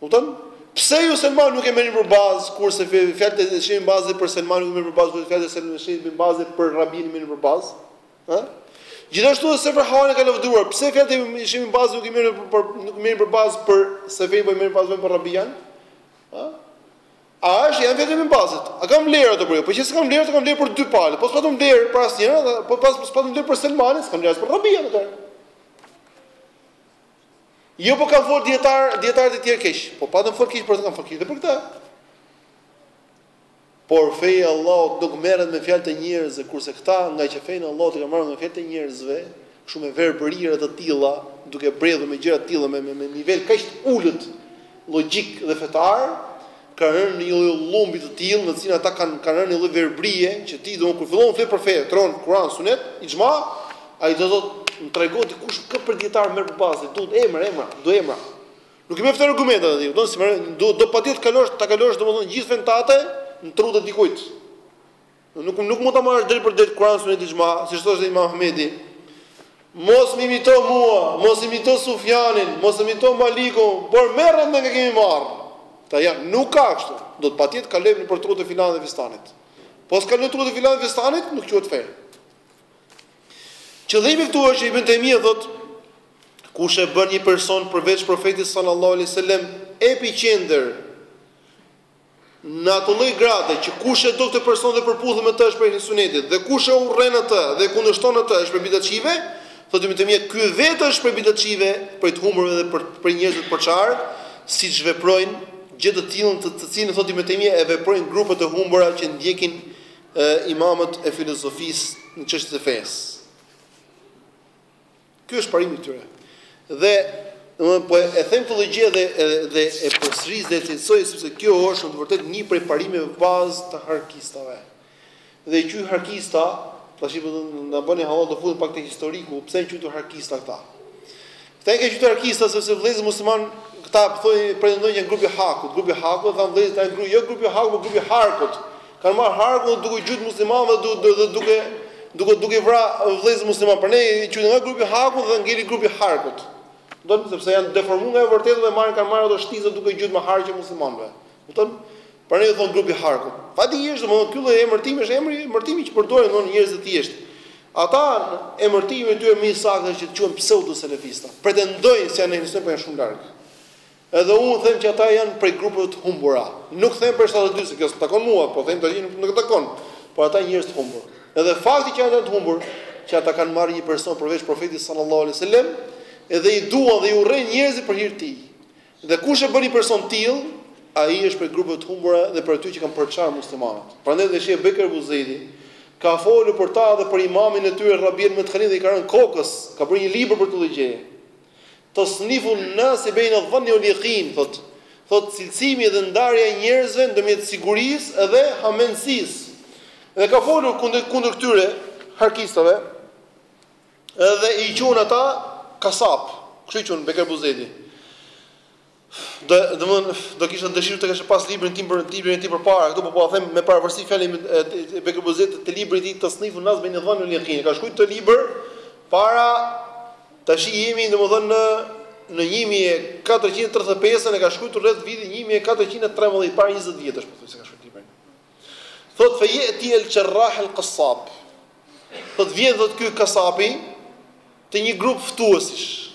Kupton? Pse ju Selman nuk e merrni për bazë kurse fjalët e Shejh Bin Bazit për Selman nuk merrni për bazë fjalët e Selman Shejh Bin Bazit për Rabin merrni për bazë? Ë? Gjithashtu edhe Sefer Havalin e ka lavdëruar, pse fjalët e Shejh Bin Bazit nuk i merrni për, për nuk merrni për bazë për Sefer po i merrni bazë për Rabian? Ë? A është janë vetëm në bazët? A kanë vlerë ato për ju? Po qe se kanë vlerë, kanë vlerë për dy palë. Po s'patën vlerë për asnjëra, po pas s'patën vlerë për Selmanin, s'kanë vlerë as për Rabian atë. Jo po kanë fol dijetar, dijetarët e tjerë keq, po patën fol keq për të kanë fol keq dhe për këtë. Por feja e Allahut nuk merret me fjalë të njerëzve, kurse këta ngaqë fenë e Allahut e kanë marrë me fjalë të njerëzve, kështu me verbërira të tilla, duke bredhur me gjëra të tilla me me nivel kaq të ulët logjik dhe fetar, kanë rënë në një lloj llumbi të tillë në të cilin ata kanë kanë rënë një lloj verbrie që ti domethënë kur fillon të flet për fe, tregon Kur'an, Sunet, ixhma, ai do thotë, më trego ti kush kë për dijetar merr për bazë, duhet emra, emra, do emra. Nuk i mjafton argumentet atij, domethënë, do do patjetër të kalosh, ta kalosh domethënë gjithë fenë tënde në trut të dikujt. Nuk nuk mund ta marrësh drejtpërdrejt Kur'an Sunet Ixhma, siç thoshte Imam Ahmedi. Mos më imito mua, mos imito Sufjanin, mos imito Malikun, por merre ti nga kemi marrë. Këta jo, nuk ka kështu. Duhet patjetër kalojmë nëpër trut të filan dhe fistanit. Po s'ka në trut të filan dhe fistanit, nuk quhet fe. Qëllimi këtu është që Ibn Taymija thot kush e bën një person përveç profetit sallallahu alaihi wasallam epiqendër Në atë lloj grade që kush e do këtë person dhe përputhet me të është prej ehli sunetit dhe kush e urren atë dhe e kundërshton atë është prej bidatçijve, thotë Ibn Taymija, ky vetë është prej bidatçijve, prej të humburve dhe prej njerëzve të përçarë, siç veprojnë gjë të tillë të të cilën thotë Ibn Taymija e veprojnë grupet e humbura që ndjekin imamët e filozofisë në çështje të fesë. Ky është parimi i tyre. Dhe, domethënë po e them këtë lloj gjëje dhe dhe e përsëris dhe e cilësoj sepse kjo është në të vërtetë një prej parimeve bazë të harkistave. Dhe quhen harkista, tash po na bëni hallall të futemi pak te historiku, pse janë quajtur harkista këta? Këta janë quajtur harkista sepse vëllezërit muslimanë këta thonë pretendojnë që janë grupi i Hakut, grupi i Hakut, thanë vëllezërit ah grupi, jo grupi i Hakut, por grupi i Harkut. Kanë marrë harkun duke i gjujt muslimanëve dhe duke dhe duke duke duke i vra vëllezërit musliman. Prandaj i quajnë nga grupi Haku dhe ngeli grupi Harkut. Kupton? Sepse janë deformuar nga e vërteta dhe marrin kanë marrë ato shtiza duke gjujt me harqe muslimanëve. Kupton? Prandaj i thon grupi Harkut. Faktikisht domethënë ky lloj emërtimi është emri emërtimi që përdorin domethënë njerëz të thjeshtë. Ata emërtimi i tyre më i saktë është që të quhen pseudo selefista. Pretendojnë se janë selef po janë shumë larg. Edhe unë them që ata janë prej grupeve të humbura. Nuk them për shtatëdhjetë e dy se kjo s'më takon mua, po them tani që nuk nuk më takon. Por ata janë njerëz të humbur. Edhe fakti që ata janë të humbur, që ata kanë marrë një person përveç Profetit sallallahu alaihi wasallam, edhe i duan dhe i urrejnë njerëzit për hir të tij. Dhe kush e bën një person të tillë, ai është prej grupeve të humbura dhe prej atyre që kanë përçarë muslimanët. Prandaj dhe Sheh Bekër Abu Zeidi ka folur për ta dhe për imamin e tyre Rabi'e Al-Madkhali dhe i ka rënë kokës, ka bërë një libër për këtë lloj gjëje. Tasnifu n-nase bejne dhanni wal jeqin, thotë, thotë, cilësimi dhe ndarja e njerëzve ndërmjet sigurisë dhe hamendësisë. Dhe ka folur kundër kundër këtyre harkistave dhe i quan ata kasapë, kështu i quan Beker Buzedi. Do, domthon, do kisha dëshirë të kishë pas librin tim, po librin e tij përpara, këtu po po them me përafërsi fjalën e Bekër Buzeidit te libri i tij Tasnifu n-nas bejne dhanni wal jeqin. Ka shkruar këtë libër para tashi jemi domthon në në 1435-ën e ka shkruar rreth vitit 1413 para 20 vjetësh, po thjesht ka shkruar librin. Thot fe yati el jarrah el qassab. Thot vjen thot ky kasapi te një grup ftuesish.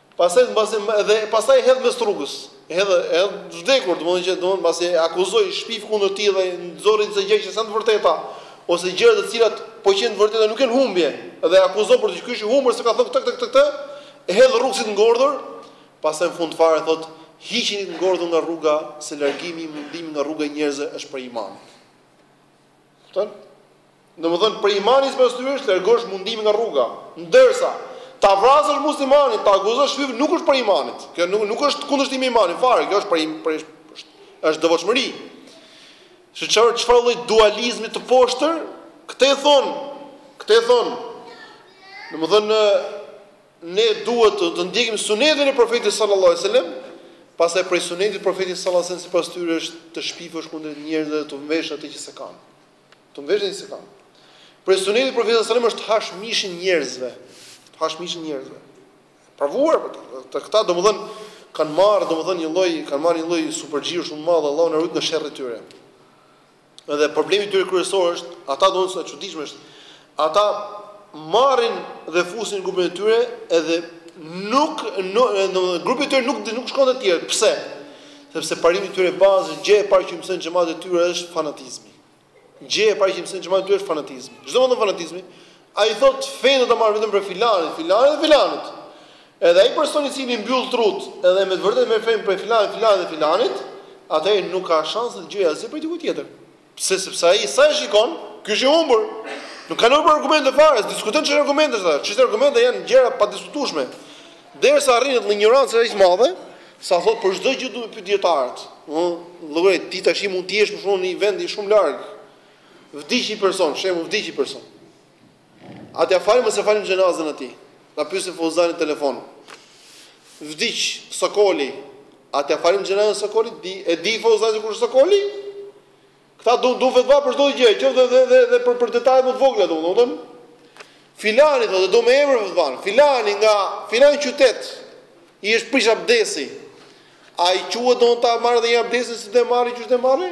Pastaj mbasi dhe pastaj e hedh mes rrugës. E hedh të vdekur, domethënë që domethënë mbasi e akuzoi shpif kundër tij dhe nxorri disa gjëra që s'janë të vërteta ose gjëra të cilat po qenë të vërteta nuk janë humbje dhe e akuzon për të që ky është i humbur se ka thënë këtë këtë këtë këtë e hedh rrugës si të ngordhur, pastaj në fund fare thotë hiqini të ngordhur nga rruga se largimi i mundimit nga rruga e njerëzve është prej imanit. Kupton? Domethënë prej imanit sipas tyre është të largosh mundimin nga rruga. Ndërsa ta vrasësh muslimanin, ta akuzosh shpifësh nuk është prej imanit. Kjo nuk nuk është kundërshtim me imanin fare, kjo është prej prej është është devotshmëri. Shiko çfarë çfarë lloj dualizmi të poshtër, këtë e thon, këtë e thon. Domethënë Ne duhet të ndjekim sunetin e Profetit sallallahu alejhi dhe selem, pastaj prej sunetit të Profetit sallallahu alejhi dhe selem sipas tyre është të shpifësh kundrejt njerëzve dhe t'u mveshësh atë që s'e kanë. T'u mveshësh atë që s'e kanë. Prej sunetit të Profetit sallallahu alejhi dhe selem është të hash mishin njerëzve, të hash mishin njerëzve. Pra varet, po, këta domethënë kanë marrë domethënë një lloj, kanë marrë një lloj superxhirë shumë të madh, Allahu na rujt nga sherri i tyre. Edhe problemi i tyre kryesor është, ata domethënë e çuditshme është, ata marrin dhe fusin në grupin e tyre edhe nuk domethënë grupi i tyre nuk nuk shkon te të tjerë. Pse? Sepse parimi i tyre bazë gjë e parë që mëson xhamati i tyre është fanatizmi. Gjë e parë që mëson xhamati i tyre është fanatizmi. Ç'do me thënë fanatizmi, Ai thotë fenë do ta marr vetëm prej filanit, filanit dhe filanit. Edhe ai person i cili mbyll trut edhe me të vërtetë merr fenë prej filanit, filanit dhe filanit, atëherë nuk ka shanse të gjejë asgjë prej dikujt tjetër. Pse? Sepse ai sa e shikon, ky është i humbur. Nuk ka nevojë për argumente fare, s'diskutojnë çështje argumentesh ata. Çështje argumente janë gjëra të padiskutueshme. Derisa arrin në një injorancë aq të madhe, sa thotë për çdo gjë duhet të pyeten dijetarët. Ëh, llogari ti tash mund të jesh në një vendi shumë larg. Vdiq një person, shembull, vdiq një person. A t'ia falim o s'ia falim xhenazën e tij? Ta pyesim Fauzanin në telefon. Vdiq Sokoli. A t'ia falim xhenazën e Sokolit? Di, e di Fauzani kush është Sokoli? Këta duan, duan fetva për çdo gjë, qoftë edhe edhe edhe për për detaje më të vogla, domethënë. Filani thotë, do me emër fetvan. Filani nga filan qytet i është prish abdesi. A i duhet ta marrë edhe një herë abdesin apo të marrë që të marrë?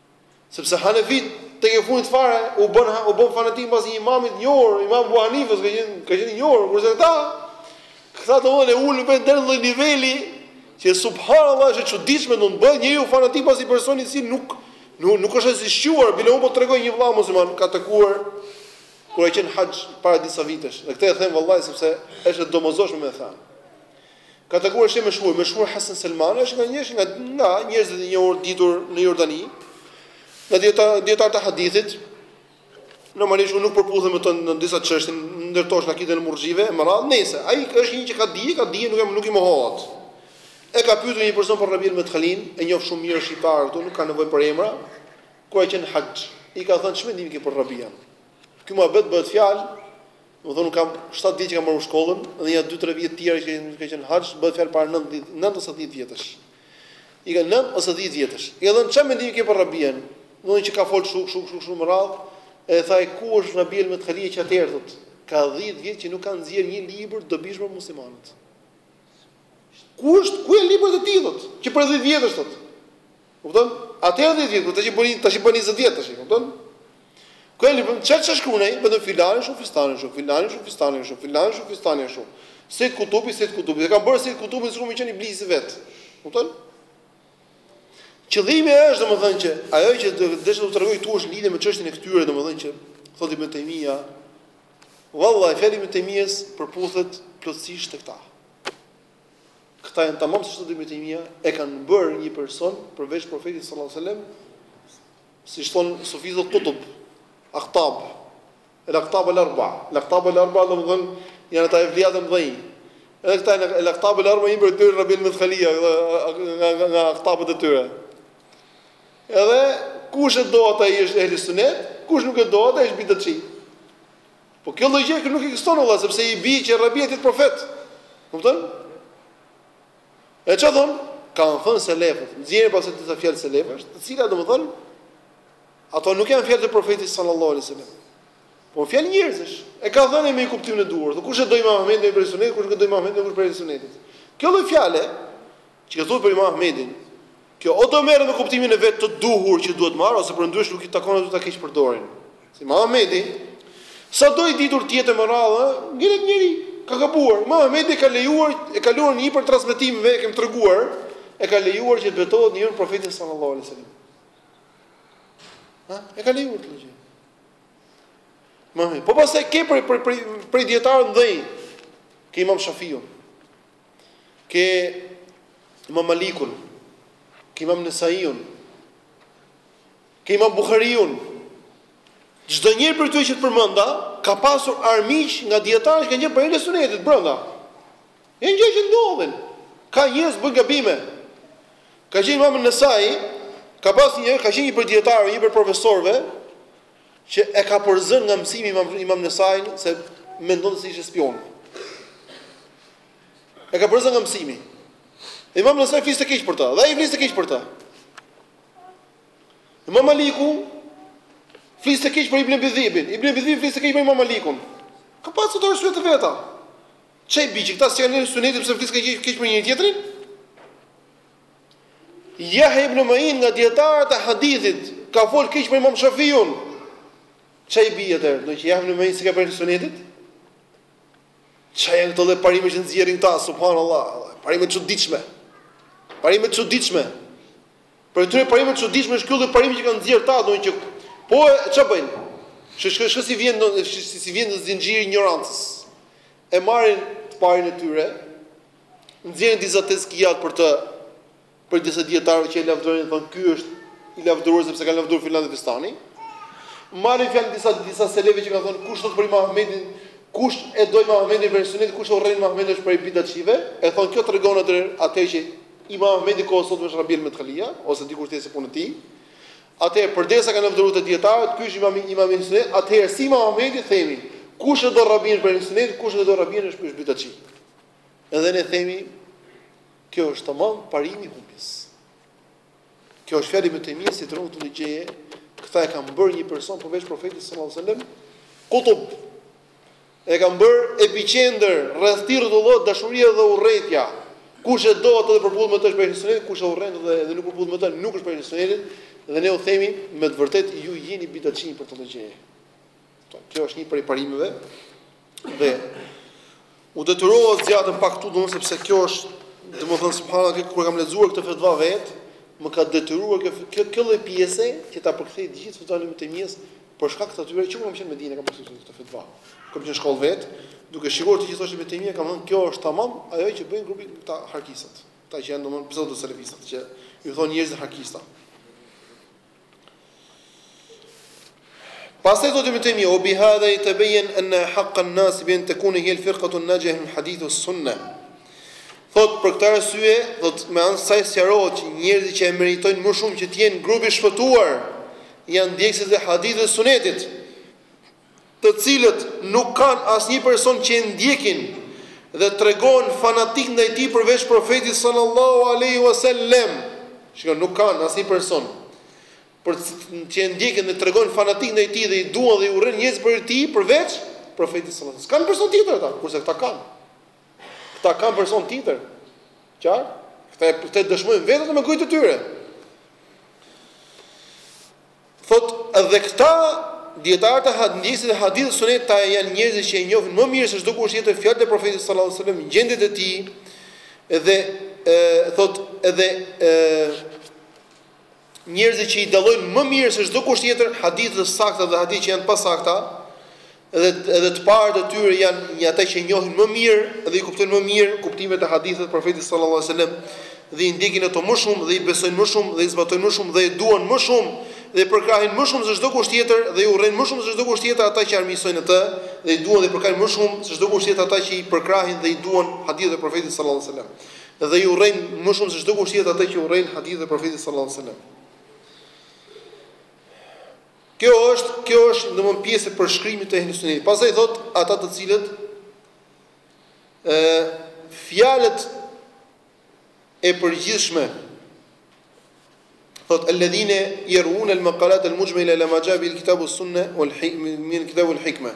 Sepse hanefiu tek e fundit fare u bën u bën fanatik mbas një imami të njohur, Imam Abu Hanifës, ka qenë ka qenë i njohur, kurse këta këta domethënë e ulën veten deri një lloj niveli që subhanallahu është e çuditshme, domethënë të bëhet njeriu fanatik mbas një personi i cili nuk nuk nuk është as i shquar, bile unë po tregoj një vëlla musliman ka takuar kur ka qenë haxh para disa vitesh. Dhe këtë e them vallahi sepse është e domosdoshme me thënë. Ka takuar shejh Meshhur, Meshhur Hasan Selmani është nga njerëz nga nga njerëzit e njohur të ditur në Jordani. Nga dijetarët, dijetarët të hadithit. Normalisht unë nuk përputhem me të në disa çështje, ndër to është akideja e murxhive, me radhë, mirëpo ai është një që ka dije, ka dije nuk e nuk i mohohet. E ka pyetur një person për Rabi el Medhalin, e njoh shumë mirë, shqiptar këtu, nuk ka nevojë për emra. Kur ka qenë haxh, i ka thënë ç'mendim ke për Rabian. Ky muhabet bëhet fjalë Domethënë unë kam shtatë vjet që kam mbaru shkollën dhe ja dy tre vjet tjera që ka qenë haxh, bëhet fjalë para nëntëdhjetë, nëntë ose dhjetë vjetësh. I ka nëntë ose dhjetë vjetësh. I ka thënë çfarë mendimi ke për Rabian? Domethënë që ka fol kështu, kështu, kështu, kështu me radhë. E tha ai ku është Rabi el Medhaliu që atëherë thotë, ka 10 vjet që nuk ka nxjerrë një libër të dobishëm për muslimanët. Ku është? Ku janë librat e tij thotë? Që prej 10 vjetësh thotë. Kupton? Atëherë do të jetë, kur tash bën një tash bën 20 vjet tash, kupton? Ku janë librat çfarë çfarë shkruan ai, vetëm filanin shan fistanin shan, filanin shan fistanin shan, filanin shan fistanin shan. Sejid Kutubi, Sejid Kutubi, e kanë bërë Sejid Kutubin sikur me qenë iblisi vet. Kupton? Qëllimi është domethënë që ajo që desha të tregoj këtu është lidhje me çështjen e këtyre domethënë që thotë Ibn Taymija Wallahi fjala e Ibn Taymijës përputhet plotësisht te këta. Këta janë tamam siç thotë Ibn Taymija, e kanë bërë një person përveç Profetit sallallahu alajhi wasallam, siç thon sufizët Qutb, Aqtab, El Aqtab El Arba, El Aqtab El Arba do të thotë janë ata evliat e mëdhenj. Edhe këta janë El Aqtab El Arba i pari i tyre Rabi al Madkhali nga nga, nga Aqtabët e tyre. Edhe kush e do atë ai është ehli sunet, kush nuk e do atë ai është bidatçi. Po kjo lloj gjëje nuk ekziston o vëlla sepse i bie që Rabia është profet. Kupton? E çfarë thon? Kan thënë selefët, nxjerrin pastaj disa fjalë selefësh, të cilat domethën ato nuk janë fjalë të profetit sallallahu alaihi wasallam. Po fjalë njerëzish. E ka thënë me kuptimin e duhur. Do kush e do Imam Ahmedin prej sunetit, kush e do Imam Ahmedin prej sunetit. Kjo lloj fjale që e thotë për Imam Ahmedin, Kjo o do merret me kuptimin e vet të duhur që duhet marrë ose përndryshe nuk i takon atyre ta keqpërdorin. Se Imam Ahmedi, sado i ditur të jetë e me radhë, ë, ngelet njeri, ka gabuar. Imam Ahmedi e ka lejuar, e ka lejuar në një prej transmetimeve, e kemi treguar, e ka lejuar që të betohet njeriu në Profetin sallallahu alaihi wasallam. Ha, e ka lejuar këtë gjë. Mirë, po pastaj ke për prej prej, prej dijetarëve tanë, ke Imam Shafiu. Ke Imam Malikun, ke Imam Nesaiun, ke Imam Buhariun. Çdo njëri prej këtyre që të përmenda ka pasur armiq nga dijetarë që kanë qenë prej sunetit brenda. Janë gjë që ndodhin. Ka njerëz që bëjnë gabime. Ka qenë Imam Nesai, ka pas një, ka qenë një prej dijetarëve, një prej profesorëve, që e ka përzënë nga mësimi imam, imam Nesaiun, se mendonte se ishte spion. E ka përzënë nga mësimi. Imam Nesai fliste keq për të, dhe ai fliste keq për të. Imam Maliku fliste keq për Ibn Ebi Dhibin, Ibn Ebi Dhibi fliste keq për Imam Malikun. Ka pasur ato arsyet e veta. Ç'a i bie që këta s'janë prej sunetit pse flisnin keq keq për njëri-tjetrin? Jahja ibn Ma'in nga dijetarët e hadithit ka fol keq për Imam Shafiun. Ç'a i bie atëherë? Do që Jahja ibn Ma'in s'qenka prej sunetit? Ç'a janë këto lloj parime që nxjerrin këta subhanallahu? Parime të çuditshme. Parime të çuditshme. Prej këtyre parime të çuditshme është ky lloj parimi që kanë nxjerrë këta, do që po ç'a bëjnë? Shih shih shih si vjen do si vjen zinxhiri i injorancës. E marrin të parin e tyre, Nxjerrin disa tezkijat për të, për disa dijetarë që e lavdërojnë dhe thonë ky është i lavdëruar sepse ka lavdëruar filani dhe fistani. Marrin fjalë disa disa selefëve që kanë thonë kush thotë për Imam Ahmedin, kush e do Imam Ahmedin prej sunetit, kush e urren Imam Ahmedin është prej bidatçive, e thonë kjo tregon atë atë që Imam Ahmedi i kohës sot është Rabi el Medhaliu ose dikush tjetër si punë e tij. Atëherë përderisa e kanë lavdëruar këta dijetarët, ky është Imam Imam i sunetit, atëherë si Imam Ahmedi themi kush e do Rabin prej sunetit, kush s'e do Rabin është prej bidatçive. Edhe ne themi, kjo është tamam parim i humbjes. Kjo është fjala e Ibn Tejmijes si tregon këtu në gjeje, këta e kanë bërë një person përveç profetit sallallahu alajhi wasallam, kutub. E kanë bërë epiqendër rreth tij rrotullohet dashuria dhe urrejtja. Kush e do atë dhe përputhet me të është prej sunetit, kush e urren dhe dhe nuk përputhet me të nuk është prej sunetit dhe ne u themi me të vërtetë ju jeni bidatçi për këtë gjë. Kjo është një prej parimeve Dhe u detyrova të zgjatem pak këtu domethënë sepse kjo është domethënë subhanallah kur kam lexuar këtë fetva vetë, më ka detyruar kjo kjo kjo lloj pjese që ta përkthej të gjithë fetvanë e Ibn Tejmijes për shkak të atyre që unë kam qenë Medine kam pasur këtë fetva. Kam qenë në shkollë vetë, duke shikuar çfarë thoshte Ibn Tejmije kam thënë kjo është tamam ajo që bëjnë grupi këta harkisat. Këta që janë domethënë pseudo selefistat që ju thonë njerëzit harkista. Pastaj thotë Ibn Tejmije, "Wa bi hadha yatabayan anna ahaqqa an-nas bi an takuna hiya al-firqatu an-najiyah ahlul hadith was-sunnah." Thotë, për këtë arsye, thotë, me anë të kësaj sqarohet që njerëzit që e meritojnë më shumë që të jenë grupi i shpëtuar janë ndjekësit e hadithit dhe sunetit. të cilët nuk kanë asnjë person që e ndjekin dhe tregohen fanatikë ndaj tij përveç Profetit sallallahu alejhi ue sellem, shiko, nuk kanë asnjë person për që e ndjekin dhe tregohen fanatikë ndaj tij dhe i duan dhe i urrejnë njerëzit për hir të tij përveç Profetit sallallahu alejhi ue sellem. S'kanë person tjetër ata, kurse këta kanë. Këta kanë person tjetër. Qartë? Këta e dëshmojnë vetë atë me gojë të tyre. Thotë dhe këta dijetarët e ndjekësit e hadithit sunetit këta janë njerëzit që i njohin më mirë se çdo kush tjetër fjalët e profetit sallallahu alaihi wasallam gjendjet e tij dhe e, thotë edhe e, njerëzit që i dallojnë më mirë se çdo kush tjetër hadithet e sakta dhe hadithet që janë të pasakta Edhe edhe të parët e tyre janë një ata që njohin më mirë dhe i kuptojnë më mirë kuptimet e haditheve të Profetit sallallahu alajhi wasallam dhe i ndjekin ato më shumë dhe i besojnë më shumë dhe i zbatojnë më shumë dhe i duan më shumë dhe i përkrahin më shumë se çdo kush tjetër dhe i urrejnë më shumë se çdo kush tjetër ata që armiqësojnë atë dhe i duan dhe i përkrahin më shumë se çdo kush tjetër ata që i përkrahin dhe i duan hadithet e Profetit sallallahu alajhi wasallam dhe i urrejnë më shumë se çdo kush tjetër ata që urrejnë hadithet e Profetit sallallahu alajhi wasallam Kjo është, kjo është, domthonë pjesë e përshkrimit të ehli sunnetit. Pastaj thotë ata të cilët ë fjalët e përgjithshme thotë alladhine yaruddun al maqalat al mujmila ila ma ja bihi al kitab was sunna wal hikme min al kitab wal hikme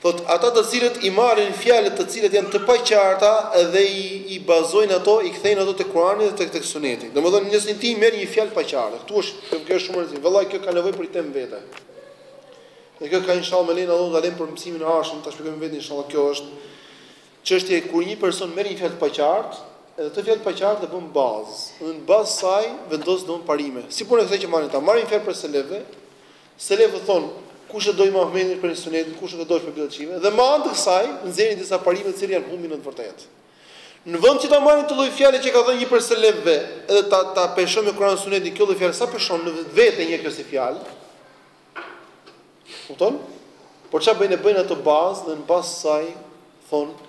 Thotë, Ata të cilët i marrin fjalët të cilat janë të paqarta dhe i i bazojnë ato, i kthejnë ato tek Kurani dhe tek tek Suneti. Domethënë, nëse ti merr një fjalë të paqartë, këtu është kjo është shumë e rëndësishme. Vallahi kjo ka nevojë për temë më vete. Dhe kjo ka inshallah me lejen e Allahut ta lëmë për mësimin e ardhshëm, ta shpjegojmë vetë inshallah kjo është çështje kur një person merr një fjalë të paqartë, edhe atë fjalë të paqartë e bën bazë. Në bazë të saj vendos domethënë parime. Si puna e kësaj që marrin ata marrin fjalë prej selefëve, Selefët thonë, Kush e do Imam Ahmedin është prej Sunetit, kush nuk e do prej bidatçive, dhe me anë të kësaj nxjerrin disa parime të cilat janë humbje në të vërtetë. Në vend që ta marrin këtë lloj fjale që ka thënë një prej Selefëve edhe ta ta peshojnë me Kur'anin dhe Sunetin, kjo lloj fjale sa peshon në vetvete një kjo si fjalë. Kupton? Por çfarë bëjnë? E bëjnë atë bazë dhe në bazë të saj thonë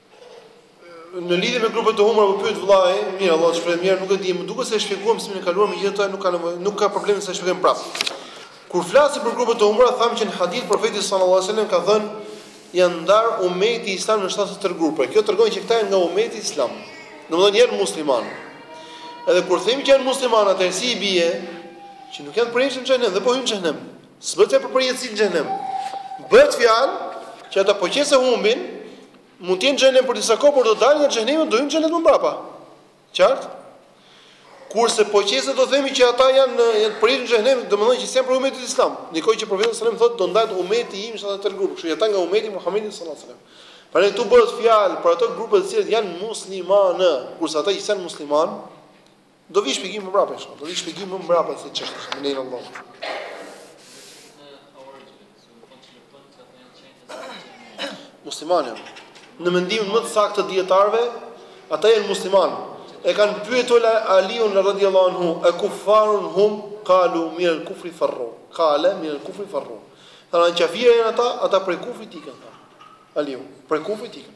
Në lidhje me grupet e humbura po pyet vëllai, mirë, Allahu të shpërbleftë mirë, nuk e di, më duket se e shpjeguam mësimin e kaluar, megjithatë nuk ka nevojë, nuk ka problem se e shpjegojmë prapë. Kur flasim për grupet e humbura, thamë që në hadith profeti sallallahu alajhi wasallam ka thënë do ndahet umeti islam në 73 grupe. Kjo tregon që këta janë nga umeti islam. Domethënë janë muslimanë. Edhe kur themi që janë muslimanë, atëherë si i bie që nuk janë përjetësisht në xhehenem dhe po hyjnë në xhehenem. S'bëhet fjalë për përjetësi në xhehenem. Bëhet fjalë që ata po qe se humbin, mund të jenë në xhehenem për disa kohë, por do dalin nga xhehenemi, do hyjnë në xhenet më mbrapa. Qartë? Kurse po qe se do themi që ata janë në janë përjetë në xhehenem, domethënë që s'janë prej umetit islam. Në një kohë që profeti sallallahu alajhi wasallam thotë do ndahet umeti im shtatëdhjetë e tre grupe, kështu që ata janë nga umeti i Muhamedit sallallahu alajhi wasallam. Pra ne këtu bëhet fjalë për ato grupe të cilat janë muslimanë, kurse ata që s'janë muslimanë, Do vijë shpjegimi më mbrapa inshallah. Do e shpjegojmë më mbrapa këtë çështje me lejen e Allahut. Muslimanë në mendimin më të saktë të dietarëve, ata janë muslimanë. E kanë pyetur Aliun radhiyallahu anhu, "A kufarun hum?" Qalu min al-kufri farru. Qala min al-kufri farru. Tha, "A qafira janë ata, ata prej kufrit ikën." Aliu, prej kufrit ikën.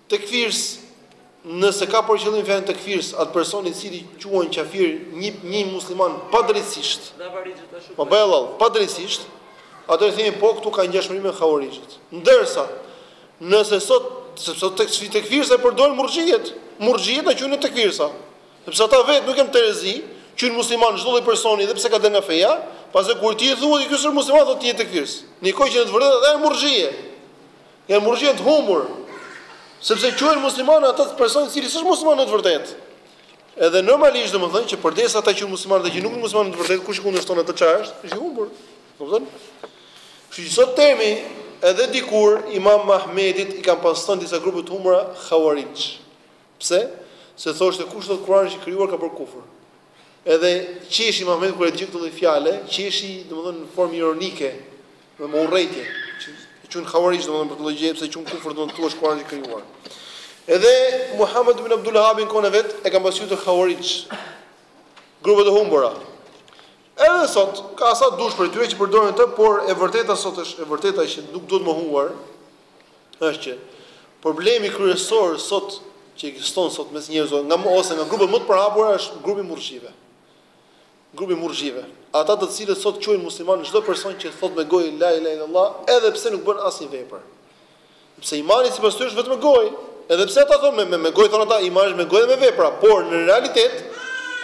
Tekfirës, nëse ka për qëllim fjalën tekfirës atë person i cili quan qafir një një musliman padrejtësisht, më bëj hallall, padrejtësisht, atëherë themi po këtu ka ngjashmëri me havarixhët. Ndërsa, nëse sot, sepse sot tekfi, tekfirsa e përdorin murxhijet, murxhijet na quajnë tekfirsa, sepse ata vetë nuk janë në terezi, quajnë musliman çdo lloj personi edhe pse ka dalë nga feja, pastaj kur ti i thua atij ky s'është musliman thotë ti je tekfirës. Në një kohë që në të vërtetë ata janë murxhije. Janë murxhie të humbur, sepse quhen muslimanë ata atë person i cili s'është musliman në të vërtetë. Edhe normalisht domethënë që përderisa ata që janë muslimanë dhe që nuk janë muslimanë në të vërtetë, kush e kundërshton atë çfarë është, është i humbur. Domethënë, kështu që sot termi edhe dikur Imam Ahmedit i kanë pasur thënë disa grupe të humbura Khawarij. Pse? Se thoshte kush thotë Kurani është i krijuar ka bërë kufër. Edhe qeshi Ahmedi kur e dëgjoi këtë lloj fjale, qeshi domethënë në formë ironike, dhe me urrejtje, që e quajnë Khawarij, domethënë për të llogjë, pse quajnë kufër, domethënë thua Kurani është krijuar. Edhe Muhammed ibn Abdul Wahhab në kohën e vet e kanë pasur Khawarij. Grupe të humbura. Edhe sot ka sa dush prej tyre që përdorin atë, por e vërteta sot është e vërteta që nuk duhet mohuar është që problemi kryesor sot që ekziston sot mes njerëzve nga ose nga grupet më të përhapura është grupi i murxhive. Grupi i murxhive, ata të cilët sot quajnë musliman çdo person që thotë me gojë la ilahe illallah edhe pse nuk bën asnjë vepër. Sepse imani sipas tyre është vetëm me gojë. Edhe pse ata thonë me me, me gojë thonë ata imani është me gojë dhe me vepra, por në realitet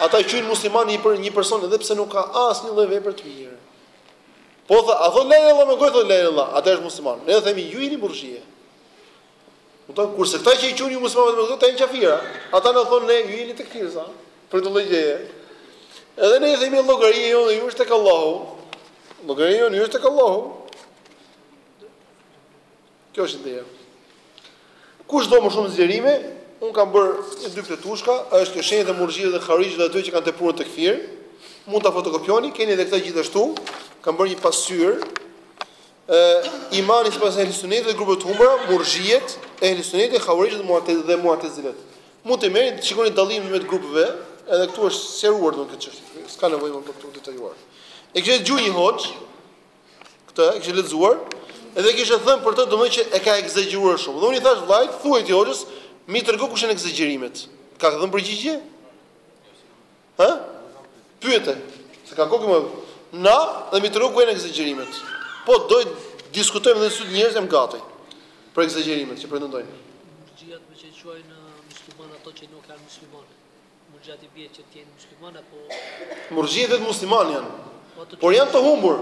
ata quajnë musliman një për një person edhe pse nuk ka asnjë lloj vepre të mirë. Po tha, a thonë la ilahe illallah me gojë thonë la ilahe illallah, atëherë është musliman. Ne themi ju jeni murxhie. Kupton? Kurse këta që i quani muslimanë ne themi këto janë kafira. Ata na thonë ne ju jeni tekfirsa. Për këtë lloj gjëje. Edhe ne i themi llogaria jonë me ju është tek Allahu. Llogaria jonë me ju është tek Allahu. Kjo është ideja. Kush do më shumë zgjerime, un kam bër një dy fletushka, është shenjat e murxhive dhe harixhive, ato që kanë tepru në tekfir. Mund ta fotokopjoni, keni edhe këtë gjithashtu. Kam bër një pasqyrë ë imani sipas ehli sunetit dhe grupeve të humbura, murxhiet, ehli suneti, harixhiet dhe muatez dhe muatezilet. Mund të merrni të shikoni dallimin mes grupeve, edhe këtu është sqaruar domethënë këtë çështje. S'ka nevojë më për ta detajuar. E kishte dëgju një hoxhë, këtë e kishte lexuar, edhe kishte thënë për të domethënë që e ka ekzagjeruar shumë. Dhe unë i thash vllajt, thuaji ti hoxhës, m'i trego kush janë ekzagjerimet. Ka dhënë përgjigje? Hë? Pyete. Se ka kokë më na dhe m'i trego ku janë ekzagjerimet. Po do t'i diskutojmë edhe në sy të njerëzve jam gati. Për ekzagjerimet që pretendojnë. Murxhiat meqë quajnë musliman ato që nuk janë musliman. Murxhiat i bie që të jenë musliman apo Murxhiet vetë musliman janë. Po, Por janë të humbur.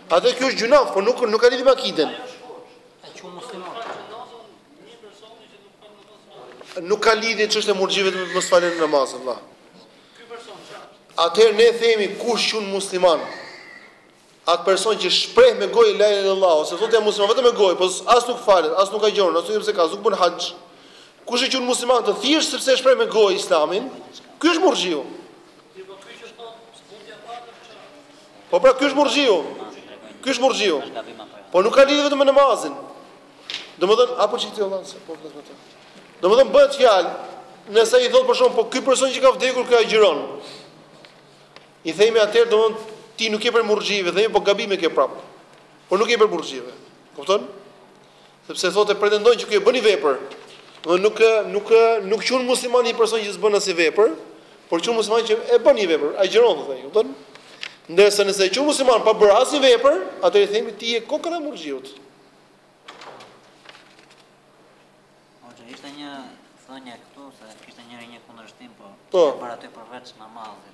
Atëherë kjo është gjynaf, por nuk nuk ka lidhje me akiden. Ai është musliman. Nuk ka lidhje çështja e murxhive me mos faljen e namazit, vëllai. Ky person çfarë? Atëherë ne themi kush qun musliman? Atë person që shpreh me gojë la ilaha illallah ose thotë jam musliman vetëm me gojë, po as nuk falet, as nuk agjëron, as nuk jep zekat, nuk bën haxh. Kush e qun musliman atë thjesht sepse shpreh me gojë islamin? Ky është murxhiu. Po pra ky është murxhiu. Ky është murxhiu. Po nuk ka lidhje vetëm me namazin. Domethën apo ç'të Allah, po flas me të. Domethën bëhet fjalë, nëse i thot për shembull po ky person që ka vdekur ka agjëru. I themi atëherë domethënë ti nuk je prej murxhive, themi po gabim e ke prap. Po nuk je prej murxhive. Kupton? Sepse thotë pretendon që ky e bën një vepër. Do nuk nuk nuk qun musliman një person që s'bën asnjë vepër, por qun musliman që e bën një vepër, agjëron thotë, kupton? Ndërsa nëse e qun musliman pa bërë asnjë vepër, atë i themi ti je koka e murxhive. Hoxha ishte një thënie këtu se kishte njëri një kundërshtim po, po. Për atë përveç namazit.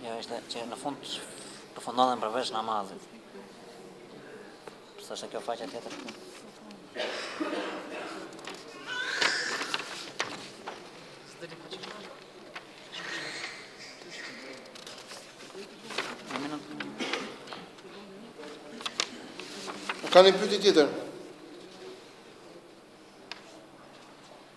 Kjo është që në fund përfundon edhe përveç namazit. Sa është kjo faqja tjetër? Ka një pyetje tjetër.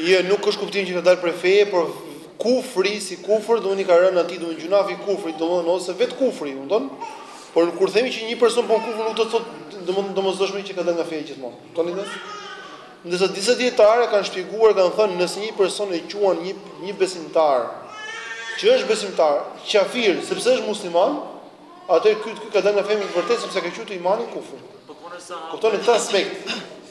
Jo, nuk është kuptimi që ka dalë prej feje, por kufri si kufër, do i ka rënë atij do gjynahi kufrit, do ose vet kufri, e kupton? Por kur themi që një person bën kufër nuk do të thotë domethënë domosdoshmërisht që ka dalë nga feja gjithmonë. Kuptoni më? Ndërsa disa dietarë kanë shpjeguar, kanë thënë nëse një person e quan një një besimtar, që është besimtar, kafir, sepse është musliman, atë ky ky ka dalë nga feja me vërtetë sepse ka quajt imanin kufër. Kuptoni këtë aspekt?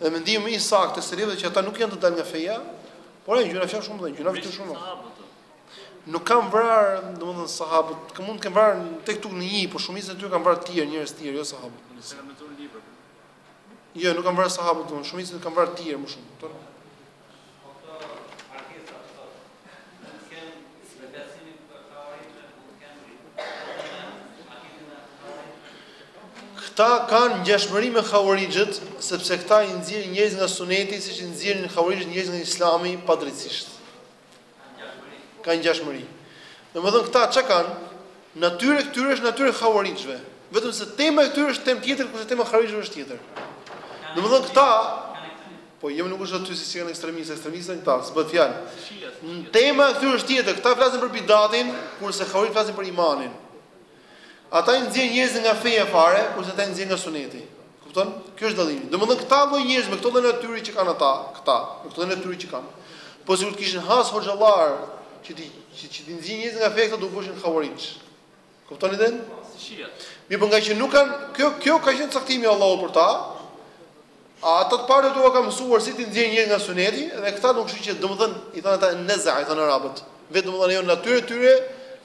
Dhe mendimi më i saktë të selefëve që ata nuk janë të dalë nga feja, por janë gjynahqarë shumë të gjynahqarë shumë. Nuk kanë vrarë, domethënë sahabët, mund të kenë vrarë tek-tuk ndonjë, por shumica e tyre kanë vrarë të tjerë njerëz të tjerë, jo sahabët. Jo, nuk kanë vrarë sahabët, domethënë shumica kanë vrarë të tjerë më shumë. Këta kanë ngjashmëri me havarixhët, sepse këta i nxjerrin njerëz nga Suneti, siç i nxjerrin havarixhët njerëz nga Islami padrejtësisht. Kanë ngjashmëri. Domethënë këta çka kanë? Natyra e këtyre është natyrë e havarixhëve. Vetëm se tema e këtyre është temë tjetër, kurse tema e havarixhëve është tjetër. Domethënë këta Po jo nuk është aty se s'janë ekstremistë, ekstremistë janë këta, s'bëhet fjalë. Tema e këtyre është tjetër, këta flasin për bidatin, kurse havarixhët flasin për imanin. Ata i nxjerrin njerëzit nga feja fare, kurse këta i nxjerrin nga suneti. Kupton? Ky është dallimi. Domethënë këta lloj njerëz me këto lloj natyre që kanë ata, këta, me këto lloj natyre që kanë. Po sikur të kishin has hoxhallar që t'i që, që t'i nxjerrin njerëzit nga feja këta do bëheshin havarixh. Kupton idenë? Mirëpo ngaqë nuk kanë, kjo kjo ka qenë caktimi i Allahut për ta, A ata të parët ua kanë mësuar si t'i nxjerrin njerëzit nga suneti dhe këta nuk kështu që domethënë i thonë ata neza i thonë arabët. Vetë domethënë ajo natyrë e tyre,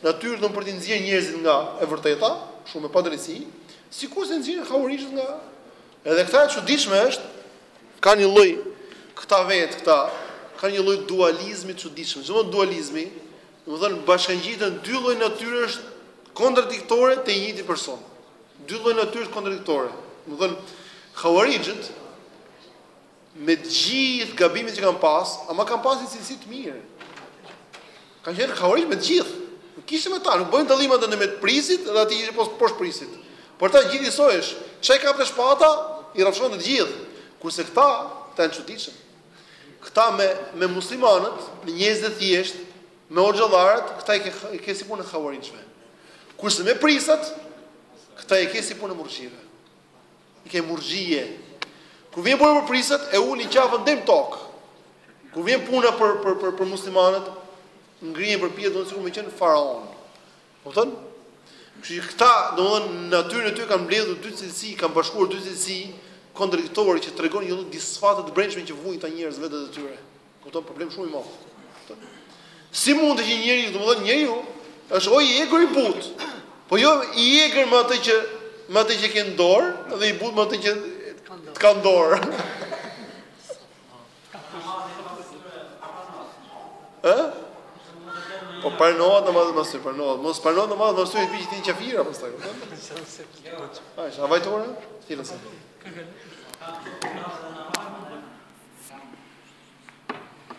natyrë domethënë për t'i nxjerrë njerëzit nga e vërteta, shumë me padrejtësi, sikur se nxjerrin hauarixhët nga Edhe këta e çuditshme është, kanë një lloj këta vetë këta, kanë një lloj dualizmi të çuditshëm. Ç'domethënë dualizmi, Domethënë bashkangjiten dy lloj natyresh kontradiktore te i njëjti person. Dy lloj natyresh kontradiktore. Domethënë hauarixhët me të gjithë gabimet që kanë pas, ama kanë pas një cilësi të mirë. Kanë qenë hauarixh me të gjithë. Nuk kishte me ta, nuk bënin dallim ata në mes prisit dhe atij që është poshtë prisit. Për ta gjithë njësoj është, ça i kapte shpata, i rrafshon të gjithë. Kurse këta, këta janë të çuditshëm. Këta me me muslimanët, me njerëzit e thjeshtë, me hoxhallarët, këta i ke i ke si punë e hauarixhëve. Kurse me prisat, këta i ke si punë e murxhive. I ke murxhie. Kur vjen puna për prisat, e ulin qafën deri në tokë. Kur vjen puna për për për, për muslimanët, ngrihen përpjetë domethënë sikur me qenë faraon. Kupton? Kështu që këta, domthonë, në natyrën e tyre kanë mbledhur dy cilësi, kanë bashkuar dy cilësi kontradiktore që tregon një lloj disfate të brendshme që vuajnë këta njerëz në vetet e tyre. Kupton problem shumë i madh. Si mund të jetë njeriu, domthonë, njeriu është o i egër o i butë, po jo i egër me atë që me atë që ke në dorë dhe i butë me atë që të ka në dorë. Ë? Po pranohet në madhë masë, pranohet. Mos pranohet në madhë masë, i piqë ti në qafira, pas taj. A, është, a vajtore? Tila se.